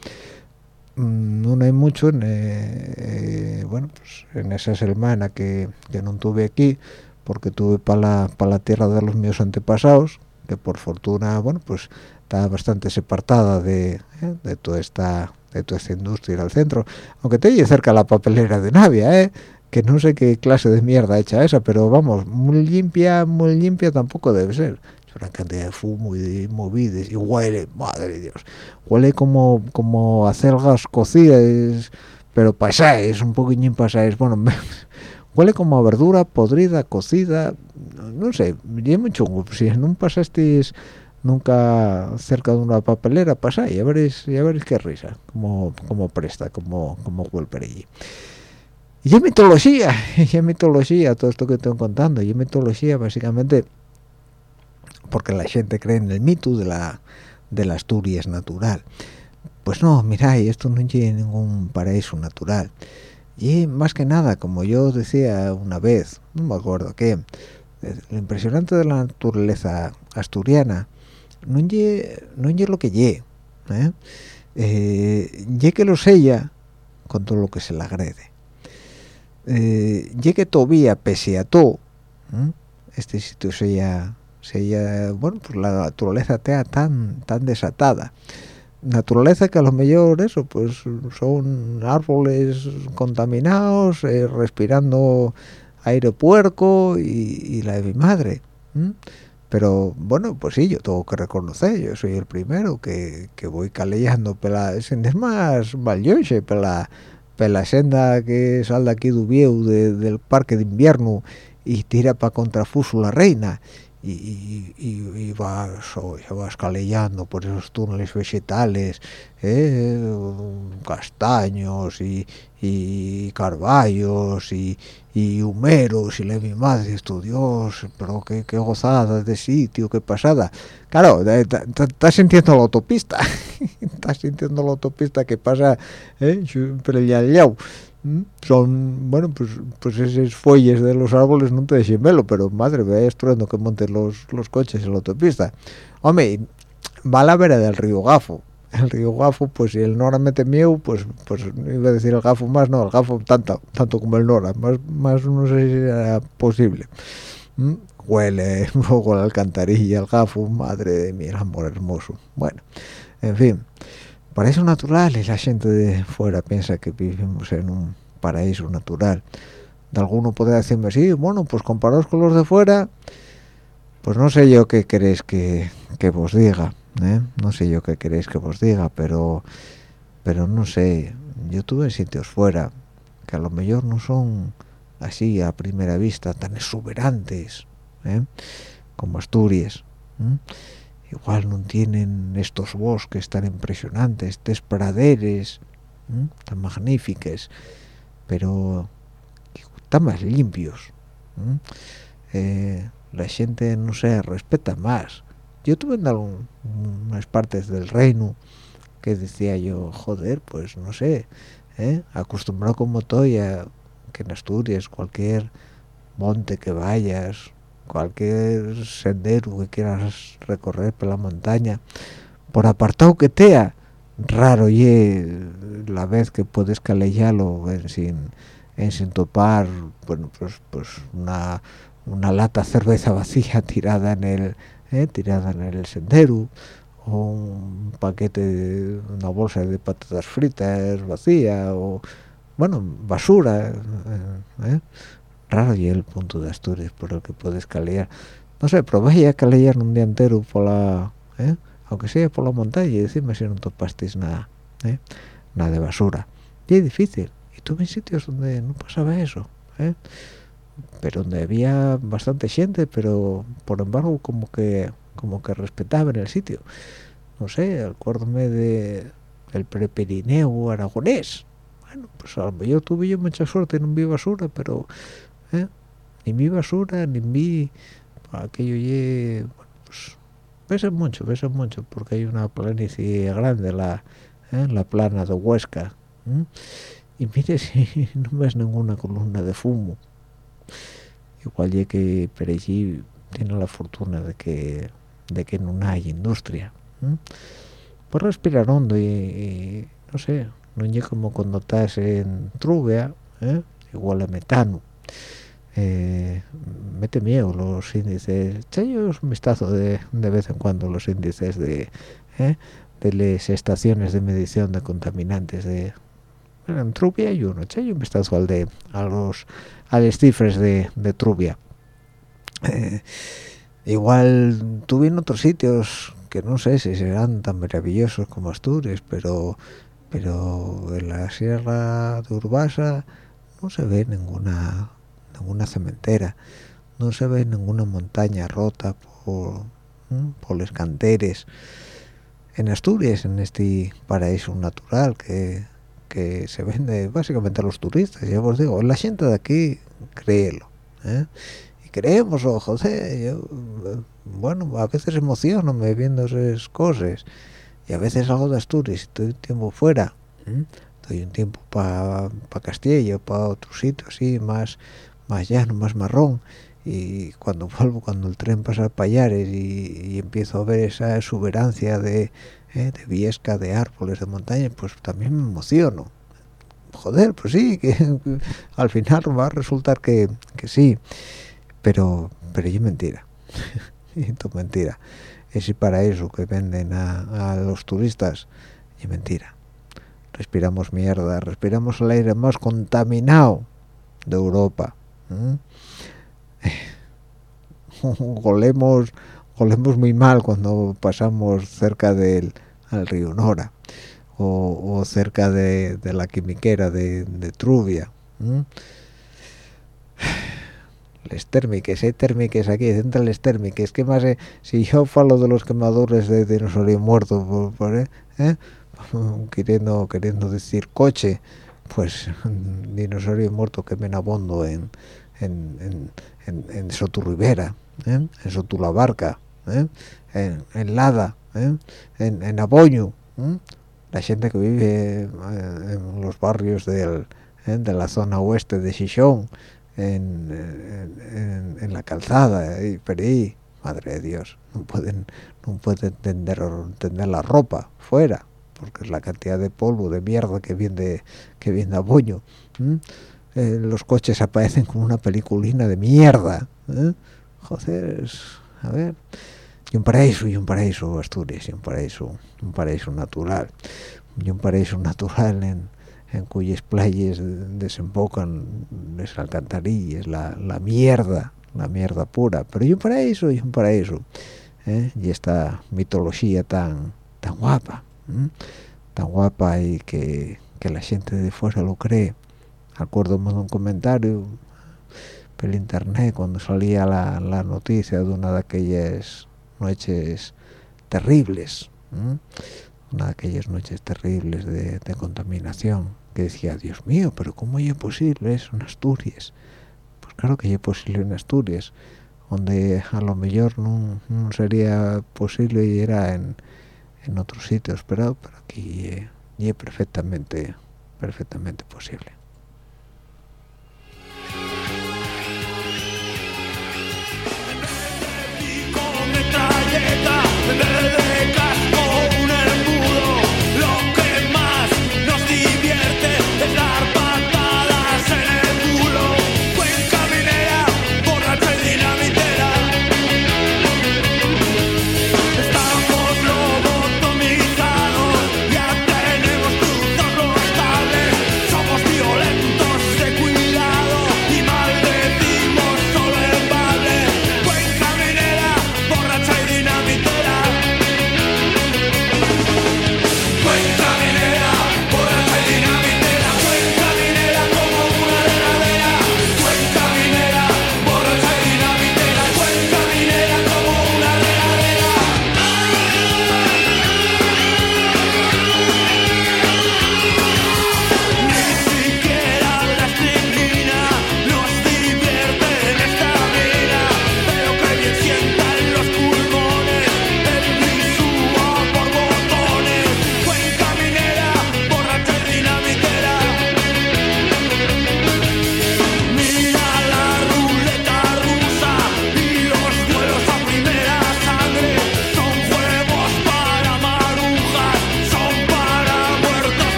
mm, no hay mucho en, eh, eh, bueno pues en esa semana que, que no tuve aquí porque tuve para la, para la tierra de los míos antepasados que por fortuna bueno pues está bastante separada de, de toda esta de toda esta industria al centro. Aunque te cerca la papelera de Navia eh que no sé qué clase de mierda hecha esa, pero vamos, muy limpia, muy limpia tampoco debe ser. Es una cantidad de fumo y de movides y huele, madre de Dios, huele como como acelgas cocidas, pero pasáis, un poquillín pasáis, bueno, huele como a verdura podrida, cocida, no sé, y mucho si no pasasteis nunca cerca de una papelera, pasáis, ya veréis, ya veréis qué risa, como, como presta, como, como huele allí. Y es mitología, y mitología todo esto que estoy contando, y es mitología básicamente porque la gente cree en el mito de la, de la Asturias natural. Pues no, miráis, esto no tiene ningún paraíso natural. Y más que nada, como yo decía una vez, no me acuerdo qué, lo impresionante de la naturaleza asturiana no es no lo que ye, ¿eh? eh que lo sella con todo lo que se le agrede. Eh, llegue todavía pese a todo este sitio sería sería bueno pues la naturaleza tea tan tan desatada naturaleza que a lo mejor eso pues son árboles contaminados eh, respirando aire puerco y, la de mi madre pero bueno pues sí yo tengo que reconocer yo soy el primero que, que voy calellando pela sin es más valioso pela la senda que sale de aquí Dubieu del parque de invierno y tira para contrafuso la reina y, y, y, vas, oh, vas calellando por esos túneles vegetales eh, castaños y, y carballos y, y humeros y le mi madre esto Dios pero qué, qué gozada de sitio qué pasada claro estás sintiendo la autopista estás sintiendo la autopista que pasa ¿eh? Son bueno pues pues esos fuelles de los árboles no te dejen verlo pero madre vaya estruendo que monten los, los coches en la autopista hombre va a la vera del río Gafo el río Gafo, pues si el Nora mete miedo, pues pues iba a decir el Gafo más, no, el Gafo tanto, tanto como el Nora, más, más no sé si era posible. ¿Mm? Huele un poco la alcantarilla, el Gafo, madre de mi amor hermoso. Bueno, en fin, paraíso natural y la gente de fuera piensa que vivimos en un paraíso natural. de alguno puede decirme sí bueno pues comparados con los de fuera pues no sé yo qué queréis que, que vos diga ¿eh? no sé yo qué queréis que vos diga pero pero no sé yo tuve sitios fuera que a lo mejor no son así a primera vista tan exuberantes ¿eh? como Asturias igual no tienen estos bosques tan impresionantes estos praderes tan magníficos pero están más limpios eh, la gente no se respeta más. Yo tuve en algunas partes del reino que decía yo joder pues no sé ¿eh? acostumbrado como estoy a que en Asturias cualquier monte que vayas cualquier sendero que quieras recorrer por la montaña por apartado que sea raro y la vez que puedes calellarlo en sin sin topar bueno pues pues una una lata cerveza vacía tirada en el eh, tirada en el sendero o un paquete de una bolsa de patatas fritas vacía o bueno basura eh, eh. Raro y el punto de Asturias por el que puedes calear. No sé probé a calear un día entero por la aunque sea por la montaña y decirme si no topasteis nada nada de basura. Y es difícil. Tuve sitios donde no pasaba eso ¿eh? pero donde había bastante gente pero por embargo como que como que respetaban el sitio. No sé acuérdame de el prepirineo aragonés. Bueno pues a lo mejor tuve yo mucha suerte no vi basura pero ¿eh? ni vi basura ni vi aquello y bueno pues pesa mucho pesa mucho porque hay una planicie grande la ¿eh? la plana de Huesca y mire si no ves ninguna columna de fumo igual ya que por allí tiene la fortuna de que de que no hay industria pues respirar hondo y, no sé no es como cuando estás en Trubia ¿eh? igual a metano eh, mete miedo los índices echayos un vistazo de, de vez en cuando los índices de ¿eh? de las estaciones de medición de contaminantes de, en Trubia y uno, che, un vistazo al de a los a las cifras de, de Trubia. Eh, igual tuve en otros sitios que no sé si serán tan maravillosos como Asturias, pero pero en la sierra de Urbasa no se ve ninguna ninguna cementera, no se ve ninguna montaña rota por, por los canteres. En Asturias, en este paraíso natural que que se vende básicamente a los turistas ya os digo la gente de aquí créelo ¿eh? y creemos o joder yo bueno a veces emociono me viendo esas cosas. Y a veces hago de Asturias estoy un tiempo fuera estoy un tiempo para pa Castillo para otro sitio así más más llano más marrón y cuando vuelvo cuando el tren pasa a Payares y empiezo a ver esa exuberancia de ¿eh? de viesca, de árboles, de montaña, pues también me emociono. Joder, pues sí, que al final va a resultar que, que sí, pero pero es mentira, es mentira. Ese paraíso que venden a, los turistas es mentira. Respiramos mierda, respiramos el aire más contaminado de Europa. golemos, golemos muy mal cuando pasamos cerca del al río Nora o, cerca de, la quimiquera de, Trubia les térmiques, hay térmiques aquí, centrales térmiques, que más eh, si yo falo de los quemadores de dinosaurio muerto, por, eh, ¿eh? queriendo queriendo decir coche, pues dinosaurio muerto que me abondo en en, en, en, Soturribera, ¿eh? en Sotulabarca, ¿eh? en, Lada, ¿eh? en, Aboño, la gente que vive eh, en los barrios del, ¿eh? de la zona oeste de Xixón, en, la calzada, y ahí, madre de Dios, no pueden no pueden entender, entender la ropa fuera, porque es la cantidad de polvo, de mierda que viene que viene de Aboño. los coches aparecen como una peliculina de mierda. Joder, a ver y un paraíso y un paraíso Asturias y un paraíso un paraíso natural y un paraíso natural en, en cuyas playas desembocan las alcantarillas, la, la mierda, la mierda pura. Pero hay un paraíso, hay un paraíso. ¿eh? Y esta mitología tan, tan guapa, tan guapa y que, que, la gente de fuera lo cree. Acuerdo de un comentario por internet cuando salía la, la, noticia de una de aquellas noches terribles una de aquellas noches terribles de, contaminación que decía Dios mío pero cómo es posible eso en Asturias pues claro que es posible en Asturias donde a lo mejor no, sería posible y era en, en otros sitios pero, pero aquí es perfectamente perfectamente posible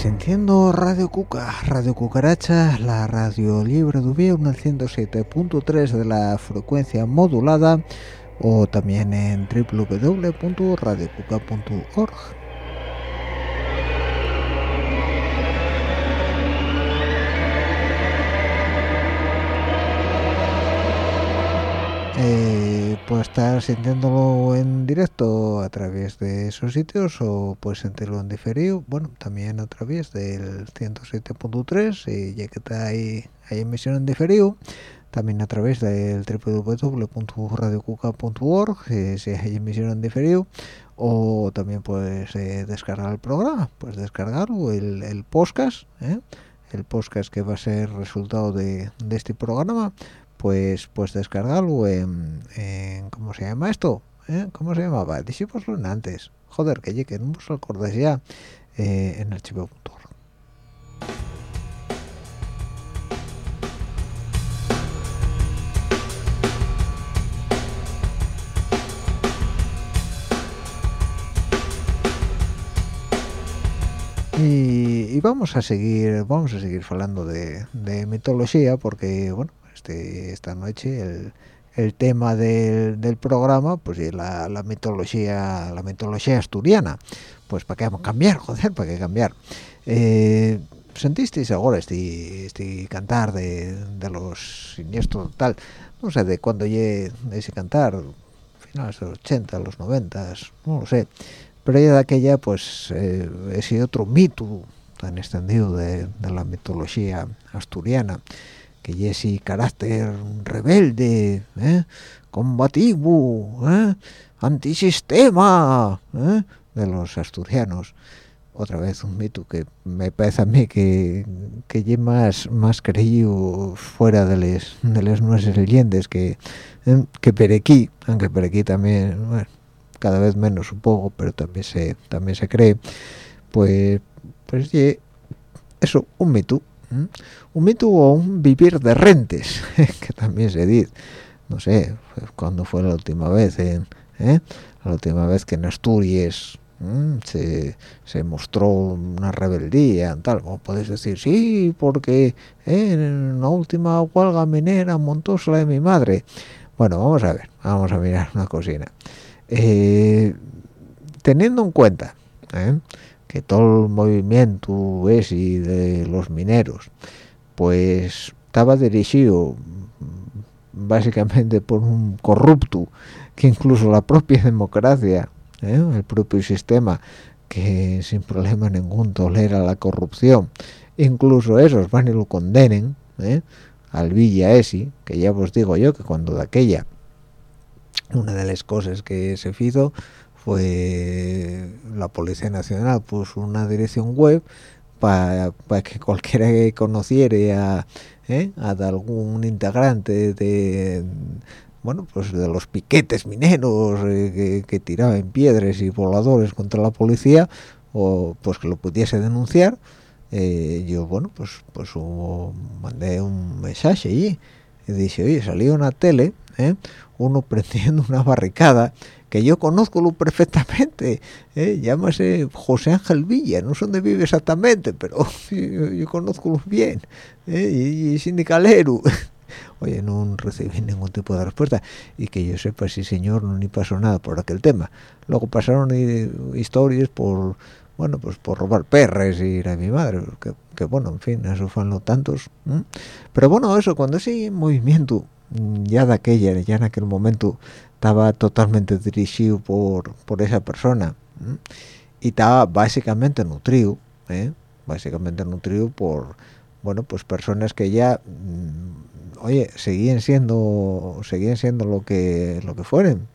Radio Cuca, Radio Cucaracha, la radio libre de un 107.3 de la frecuencia modulada o también en www.radiocuca.org. puede estar sintiéndolo en directo a través de esos sitios o puedes sentirlo en diferido. Bueno también a través del 107.3 y ya que está ahí hay emisión en diferido. También a través del www.radiocuca.org si hay emisión en diferido. O también puedes eh, descargar el programa puedes descargarlo el, el podcast ¿eh? el podcast que va a ser resultado de, de este programa pues pues descargarlo en, ¿cómo se llama esto? ¿Eh? ¿cómo se llamaba? dijimoslo antes joder que llegue no os acordáis ya eh, en archivo.org y, y, vamos a seguir vamos a seguir hablando de mitología porque bueno este esta noche el, tema del, programa pues y la, la, mitología la mitología asturiana. Pues para qué vamos a cambiar joder para qué cambiar eh, sentisteis ahora este, este cantar de, de los siniestros tal no sé de cuándo llegué ese cantar finales de los 80 los 90 no lo sé. Pero ya de aquella pues eh, ese otro mito tan extendido de, de la mitología asturiana que es ese carácter rebelde, ¿eh? combativo, ¿eh? antisistema ¿eh? de los asturianos. Otra vez un mito que me parece a mí que, que más, más creído fuera de las de les nuestras leyendas que, ¿eh? que Perequí, aunque Perequí también, bueno, cada vez menos poco, pero también se, también se cree, pues, pues eso, un mito, Un mito o un vivir de rentes que también se dice. No sé cuando fue la última vez en ¿eh? la última vez que en Asturias se, se, mostró una rebeldía tal. Como puedes decir sí porque ¿eh? en la última huelga minera montó la de mi madre bueno vamos a ver vamos a mirar una cocina. Eh, teniendo en cuenta que todo el movimiento ese de los mineros pues estaba dirigido básicamente por un corrupto que incluso la propia democracia ¿eh? el propio sistema que sin problema ningún tolera la corrupción incluso esos van y lo condenen ¿eh? al Villa ese que ya os digo yo que cuando de aquella una de las cosas que se hizo fue la Policía Nacional puso una dirección web para que cualquiera que conociera ¿eh? a algún integrante de bueno pues de los piquetes mineros eh, que, tiraban piedras y voladores contra la policía o pues que lo pudiese denunciar eh, yo bueno pues pues mandé un mensaje allí y dije oye salió una tele uno prendiendo una barricada que yo conozco lo perfectamente, ¿eh? llámase José Ángel Villa, no sé dónde vive exactamente, pero yo, conozco bien, ¿eh? y, y, sindicalero. Oye, no recibí ningún tipo de respuesta, y que yo sepa, sí señor, no ni pasó nada por aquel tema. Luego pasaron historias por, bueno, pues por robar perres y ir a mi madre, que, que bueno, en fin, eso fueron los tantos. Pero bueno, eso, cuando ese movimiento, ya de aquella, ya en aquel momento, estaba totalmente dirigido por, por esa persona y estaba básicamente nutrido ¿eh? básicamente nutrido por bueno pues personas que ya mm, oye seguían siendo seguían siendo lo que lo que fueren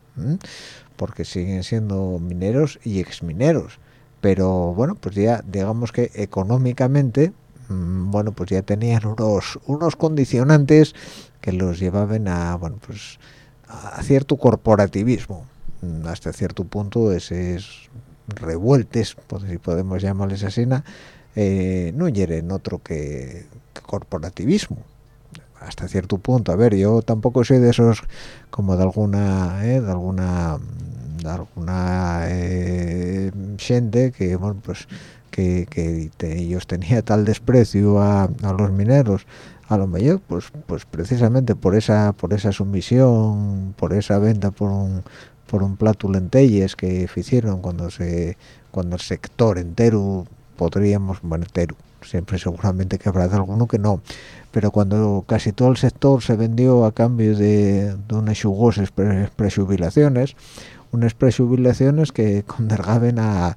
porque siguen siendo mineros y exmineros. Pero bueno pues ya digamos que económicamente mm, bueno pues ya tenían unos unos condicionantes que los llevaban a bueno pues a cierto corporativismo. Mm, hasta cierto punto ese revueltes si podemos llamarles así eh, no hieren otro que, corporativismo. Hasta cierto punto. A ver yo tampoco soy de esos como de alguna eh, de alguna de alguna eh, gente que bueno pues que, ellos tenía tal desprecio a, a los mineros a lo mejor pues pues precisamente por esa por esa sumisión por esa venta por un por un plato lentelles que hicieron cuando se cuando el sector entero podríamos bueno entero siempre seguramente que habrá de alguno que no pero cuando casi todo el sector se vendió a cambio de, unas jugosas prejubilaciones unas prejubilaciones que condergaban a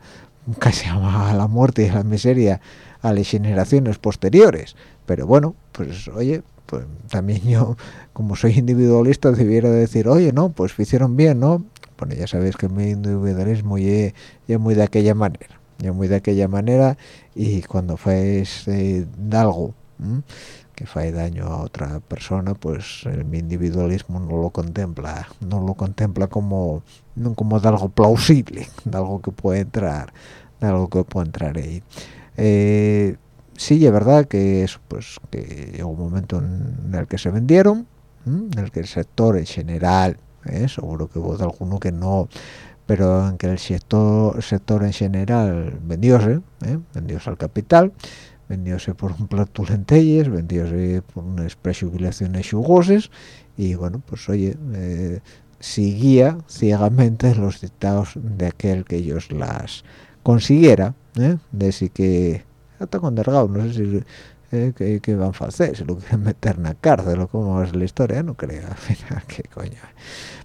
casi a la muerte y a la miseria a las generaciones posteriores pero bueno pues oye pues también yo como soy individualista debiera decir oye no pues hicieron bien no bueno ya sabéis que mi individualismo ya es muy de aquella manera ya muy de aquella manera y cuando fais eh, algo que fae daño a otra persona pues mi individualismo no lo contempla no lo contempla como como de algo plausible de algo que puede entrar de algo que puede entrar ahí. Eh, sí es verdad que eso pues que llegó un momento en el que se vendieron en el que el sector en general ¿eh? seguro que hubo de alguno que no pero en que el sector sector en general vendióse ¿eh? vendióse al capital vendióse por un plato vendióse por unas prejubilaciones jugosas y bueno pues oye eh, seguía ciegamente los dictados de aquel que ellos las consiguiera ¿eh? de si que hasta con Dergao, no sé si eh, que, van a hacer, si lo quieren meter en la cárcel o cómo es la historia, no creo, al final, qué coño.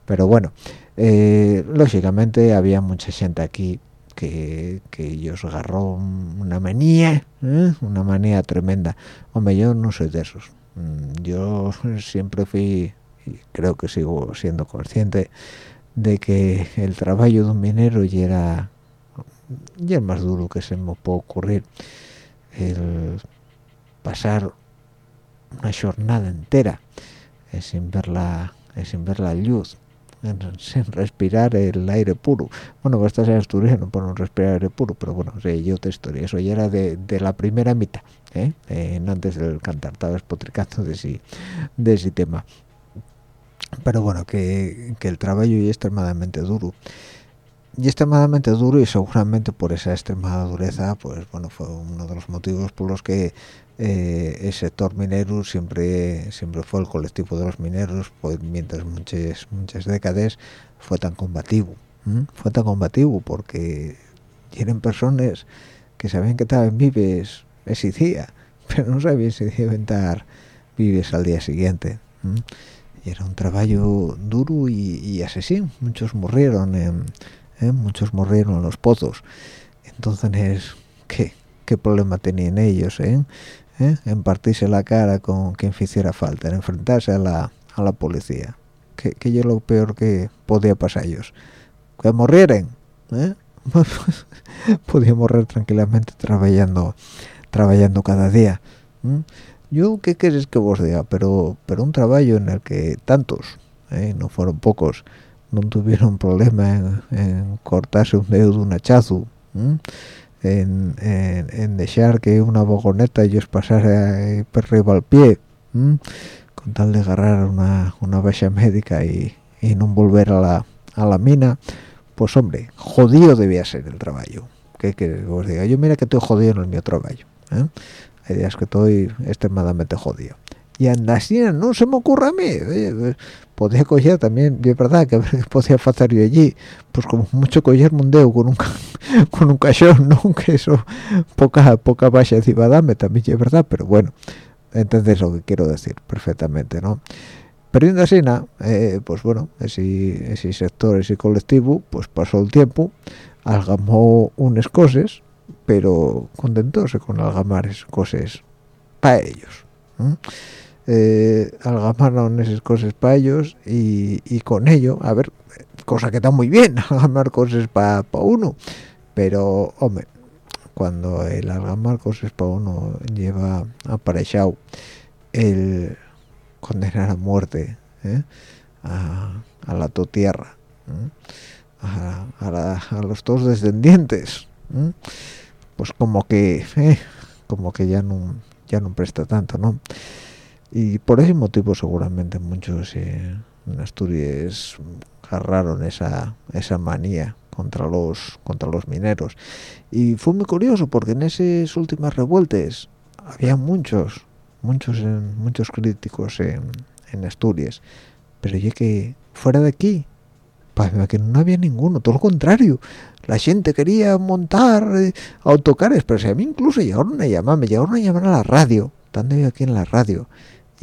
Pero bueno, eh, lógicamente había mucha gente aquí que, que ellos agarró una manía, ¿eh? una manía tremenda. Hombre, yo no soy de esos. Mm, yo siempre fui, y creo que sigo siendo consciente, de que el trabajo de un minero ya era, ya es más duro que se me puede ocurrir el pasar una jornada entera eh, sin ver la eh, sin ver la luz sin respirar el aire puro. Bueno pues estás en asturiano por no respirar aire puro pero bueno yo te historia eso ya era de, la primera mitad ¿eh? antes del cantar estaba espotricando de de ese tema. Pero bueno que, que el trabajo es extremadamente duro y extremadamente duro y seguramente por esa extremada dureza pues bueno fue uno de los motivos por los que eh, el sector minero siempre siempre fue el colectivo de los mineros pues mientras muchas muchas décadas fue tan combativo fue tan combativo porque tienen personas que sabían que estaban vives ese día pero no sabían si iban estar vives al día siguiente y era un trabajo duro y, y asesino. Muchos murieron en ¿eh? muchos murieron en los pozos entonces qué qué problema tenían ellos ¿eh? ¿Eh? en partirse la cara con quien hiciera falta en enfrentarse a la, a la policía que, que yo lo peor que podía pasar a ellos que murieran ¿eh? podía morir tranquilamente trabajando trabajando cada día yo qué quieres que vos diga pero pero un trabajo en el que tantos no fueron pocos no tuvieron problema en, cortarse un dedo de un hachazo en, en, dejar que una bogoneta ellos pasara por arriba al pie con tal de agarrar una, una médica y, y no volver a la, a la mina pues hombre jodido debía ser el trabajo ¿qué que os diga? yo mira que estoy jodido en el mío trabajo ¿eh? hay días que estoy extremadamente jodido y así no se me ocurre a mí pues, podía coger también es verdad que podía hacer yo allí pues como mucho coger un dedo con un con un cachón no que eso poca poca base encima dame también es verdad pero bueno entonces lo que quiero decir perfectamente no perdiendo así eh, pues bueno ese, ese sector ese colectivo pues pasó el tiempo algamó unas cosas pero contentóse con algamar esas cosas para ellos eh, algamaron esas cosas para ellos y, con ello, a ver, cosa que está muy bien, algamar cosas para uno, pero, hombre, cuando el algamar cosas para uno lleva aparejado el condenar a muerte ¿eh? a, la tu tierra, ¿eh? a, los dos descendientes, ¿eh? pues como que, como que ya no, ya no presta tanto, ¿no? Y por ese motivo seguramente muchos eh, en Asturias agarraron esa esa manía contra los contra los mineros. Y fue muy curioso porque en esas últimas revueltas había muchos muchos muchos críticos en, en Asturias. Pero ya que fuera de aquí para que no había ninguno todo lo contrario. La gente quería montar eh, autocares pero si a mí incluso llegaron a llamar me llegaron a llamar a la radio estando yo aquí en la radio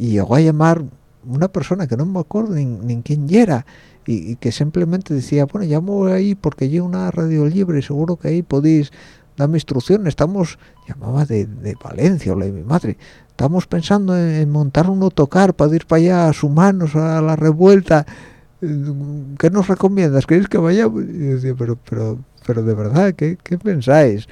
y llegó a llamar una persona que no me acuerdo ni, quién era y, que simplemente decía bueno llamo ahí porque hay una radio libre seguro que ahí podéis darme instrucciones estamos llamaba de, Valencia o de mi madre estamos pensando en, montar un autocar para ir para allá a manos a la revuelta ¿qué nos recomiendas? ¿queréis que vaya? Decía, pero, pero, pero de verdad, ¿qué, qué pensáis?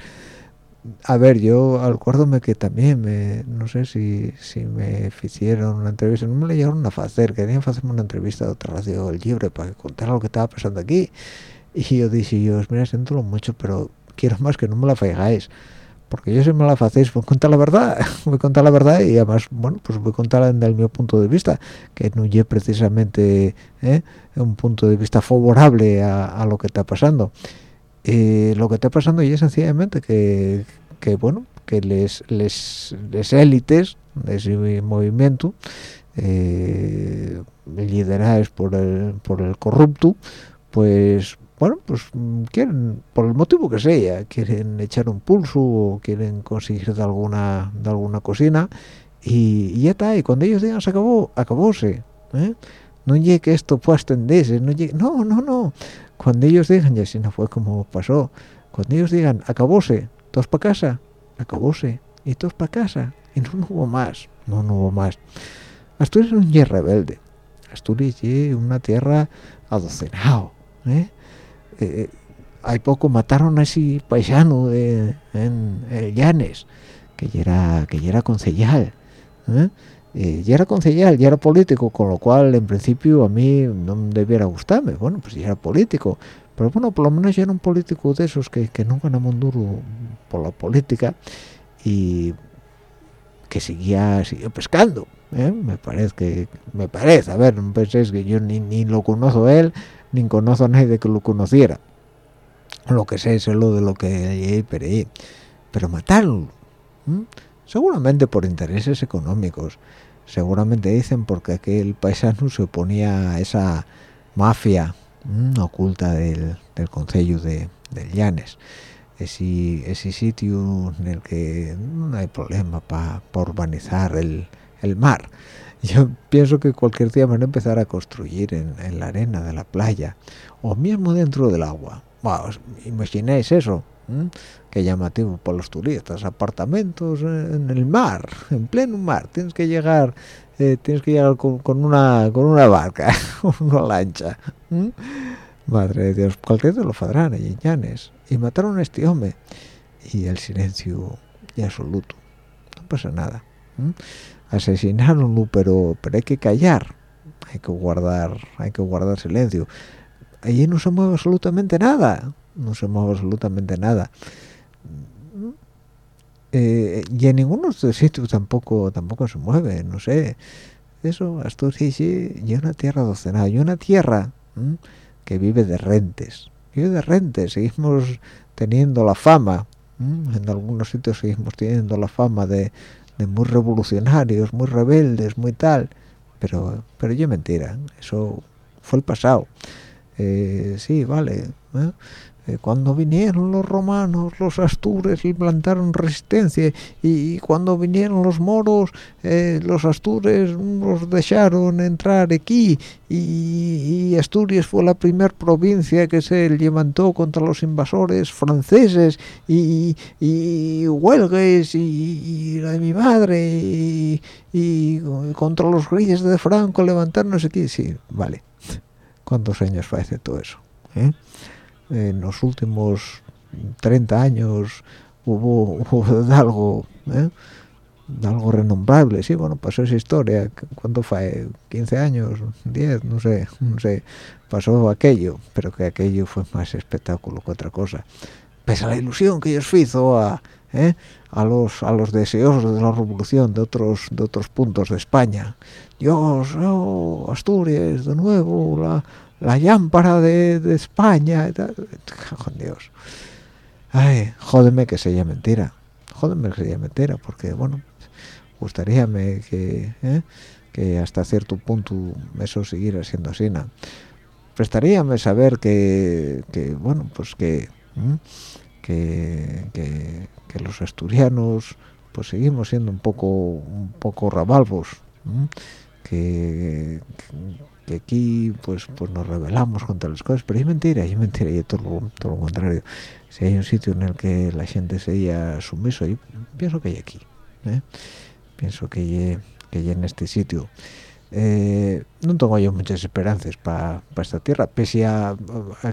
A ver, yo acuérdome que también, me, no sé si, si me hicieron una entrevista, no me la llegaron a hacer, querían hacerme una entrevista de otra radio libre para contar lo que estaba pasando aquí. Y yo dije, yo, mira, siento mucho, pero quiero más que no me la faigáis porque yo si me la hacéis voy a contar la verdad voy a contar la verdad y además bueno pues voy a contar desde el mi punto de vista que no es precisamente ¿eh? un punto de vista favorable a, lo que está pasando eh, lo que está pasando y es sencillamente que, que bueno que les les, élites de ese movimiento eh, por el por el corrupto pues bueno, pues quieren, por el motivo que sea, quieren echar un pulso o quieren conseguir de alguna, de alguna cocina y, ya está, y cuando ellos digan se acabó, acabóse, ¿eh? No llegue esto pueda extenderse, no llegue, no, no, no, cuando ellos digan, ya si no fue como pasó, cuando ellos digan acabóse, todos para casa, acabóse, y todos para casa, y no, hubo más, no, no hubo más. Asturias es un ye rebelde, Asturias es una tierra adocenado, ¿eh? Eh, hay poco mataron a ese paisano de, en Llanes que ya era que ya era concejal ¿eh? Eh, ya era concejal ya era político con lo cual en principio a mí no debiera gustarme. Bueno pues ya era político. Pero bueno por lo menos ya era un político de esos que, que no ganamos un duro por la política y que seguía, seguía pescando me parece que me parece a ver no penséis que yo ni, ni lo conozco él ni conozco a nadie que lo conociera. Lo que sé es lo de lo que hay pero matarlo seguramente por intereses económicos. Seguramente dicen porque aquel paisano se oponía a esa mafia oculta del, del de, Llanes. Ese, ese sitio en el que no hay problema para urbanizar el, el mar. Yo pienso que cualquier día van a empezar a construir en, la arena de la playa o mismo dentro del agua. Imaginéis eso qué llamativo para los turistas apartamentos en el mar en pleno mar. Tienes que llegar eh, tienes que llegar con, una con una barca una lancha madre de dios cualquier día lo fadrán y llanes y mataron a este hombre. Y el silencio y absoluto. No pasa nada asesinaronlo pero pero hay que callar hay que guardar hay que guardar silencio. Allí no se mueve absolutamente nada no se mueve absolutamente nada eh, y en ninguno de estos sitios tampoco tampoco se mueve no sé eso Asturias y una tierra docenada y una tierra que vive de rentes vive de rentes seguimos teniendo la fama en algunos sitios seguimos teniendo la fama de de muy revolucionarios, muy rebeldes, muy tal, pero pero yo mentira, eso fue el pasado. Eh, sí, vale. ¿eh? Eh, cuando vinieron los romanos, los astures plantaron resistencia y, cuando vinieron los moros, eh, los astures los dejaron entrar aquí y, Asturias fue la primera provincia que se levantó contra los invasores franceses y, y huelgues y, la de mi madre y, contra los reyes de Franco levantarnos aquí. Sí, vale. ¿Cuántos años hace todo eso? ¿Eh? En los últimos 30 años hubo, algo ¿eh? algo renombrable. Sí bueno pasó esa historia. ¿cuánto fue? 15 años 10 no sé no sé. Pasó aquello pero que aquello fue más espectáculo que otra cosa. Pese a la ilusión que ellos hizo a ¿eh? a los a los deseos de la revolución de otros de otros puntos de España. Dios oh, Asturias de nuevo la la lámpara de, de España. Dios. Ay, jódeme que sea mentira. Jódeme que sea mentira, porque, bueno, gustaría que, ¿eh? que hasta cierto punto eso siguiera siendo así. prestaríame saber que, que bueno pues que, que, que los asturianos pues seguimos siendo un poco un poco rabalvos que, que, aquí pues pues nos rebelamos contra las cosas pero es mentira es mentira y todo lo, todo lo contrario. Si hay un sitio en el que la gente sería sumiso yo pienso que hay aquí ¿eh? pienso que hay, que hay en este sitio. Eh, no tengo yo muchas esperanzas para esta tierra pese a,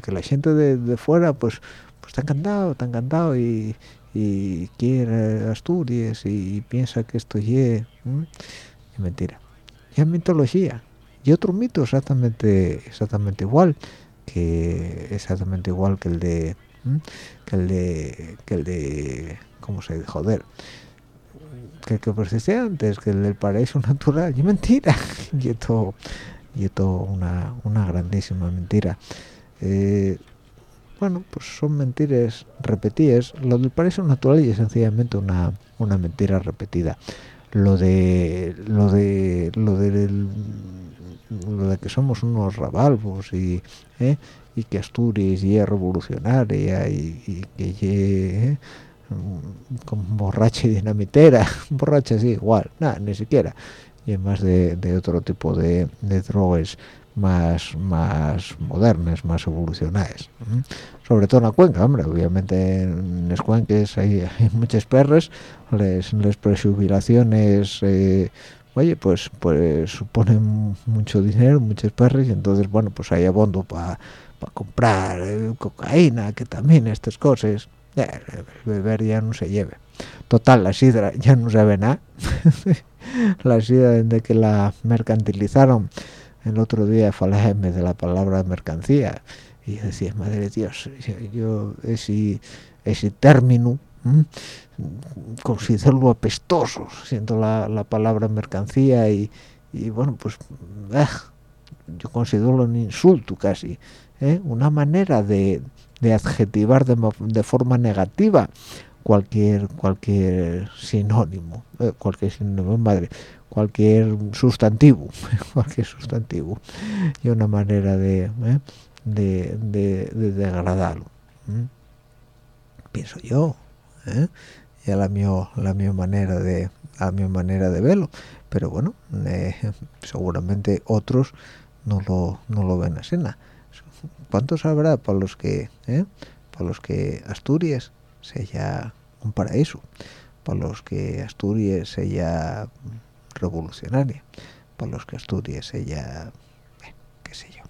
que la gente de, de fuera pues pues está encantado está encantado y, y quiere Asturias y piensa que esto es mentira. Es mitología y otro mito exactamente exactamente igual que exactamente igual que el de que el de que el de cómo se dice joder que que persiste antes que el del paraíso natural y mentira y esto y esto una una grandísima mentira eh, bueno, pues son mentiras repetidas. Lo del paraíso natural es sencillamente una, una mentira repetida. Lo de lo de lo de lo de que somos unos rabalvos y ¿eh? y que Asturias y es revolucionaria y, que ¿eh? como borracha y dinamitera, borracha sí, igual, nada, ni siquiera. Y más de, de otro tipo de, de drogas más más modernas, más evolucionadas. Sobre todo en la cuenca, hombre, obviamente en las cuencas hay, muchas perras, les, les presubilaciones, eh, oye, pues pues suponen mucho dinero, muchas perras, y entonces, bueno, pues hay abondo para comprar eh, cocaína, que también estas cosas, beber ya no se lleve. Total, la sidra ya no se ve nada. la sidra desde que la mercantilizaron el otro día faléjeme de la palabra mercancía. Y decía madre de dios yo ese término considero apestoso siendo la, palabra mercancía y, bueno pues eh, yo considero un insulto casi ¿eh? una manera de, adjetivar de, forma negativa cualquier cualquier sinónimo eh, cualquier sinónimo madre cualquier sustantivo cualquier sustantivo y una manera de ¿eh? de, de, degradarlo pienso yo ¿eh? ya la mío la manera de la mi manera de verlo pero bueno eh, seguramente otros no lo no lo ven así cuántos habrá para los que para los que Asturias sea un paraíso para los que Asturias sea revolucionaria por los que estudies ella eh, qué sé yo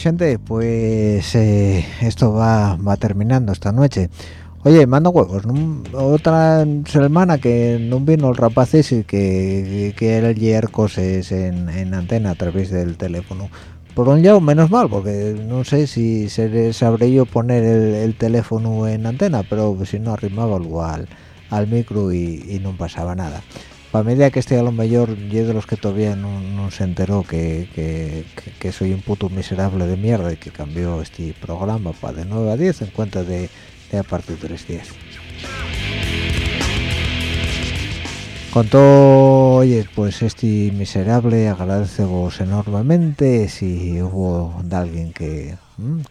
gente, pues eh, esto va, va terminando esta noche. Oye, manda huevos, otra semana que no vino el rapaz ese que, que era cosas en, en, antena a través del teléfono. Por un lado, menos mal, porque no sé si se sabré yo poner el, teléfono en antena, pero si no arrimaba igual al, micro y, no pasaba nada. Para medida que esté a lo mayor, yo de los que todavía no, se enteró que, que, soy un puto miserable de mierda y que cambió este programa para de 9 a 10 en cuenta de a partir de tres días. Con todo, oye, pues este miserable agradecemos enormemente si hubo de alguien que,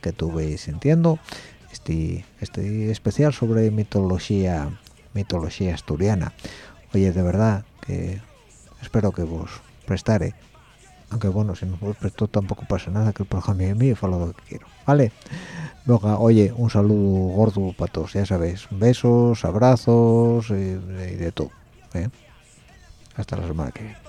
que tuve sintiendo este, este especial sobre mitología mitología asturiana. Oye, de verdad que espero que vos prestare aunque bueno, si no vos prestó tampoco pasa nada que el programa de mí fue lo que quiero, ¿vale? oye, un saludo gordo para todos, ya sabéis. Besos, abrazos y, de todo. ¿eh? Hasta la semana que viene.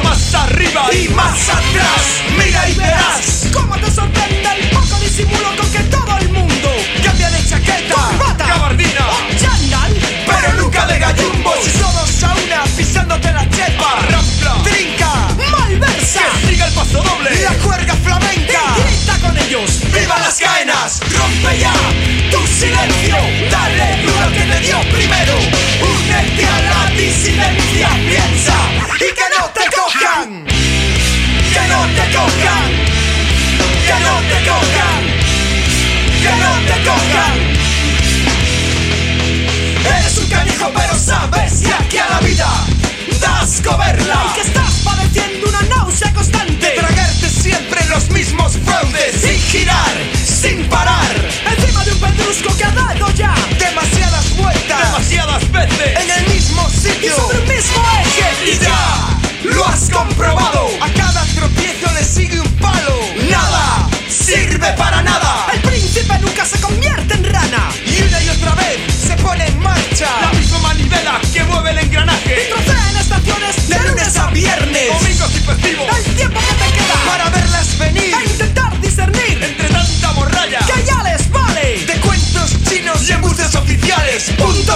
Más arriba y más atrás, mira y verás cómo te sorprende el poco disimulo con que todo el mundo cambia de chaqueta, corbata, gabardina. o chandal, pero nunca de gallumbos. Y todos a una pisándote la chepa, rampla, trinca, malversa, que siga el paso doble, y la cuerda flamenca, y grita con ellos, viva las caenas, rompe ya tu silencio, dale duro que te dio primero, únete a la disidencia, piensa cojan, que no te cojan, que no te cojan, que no te cojan. Eres un canijo pero sabes que aquí a la vida das coberla. Y que estás padeciendo una náusea constante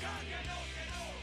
Chicago, you know, you know.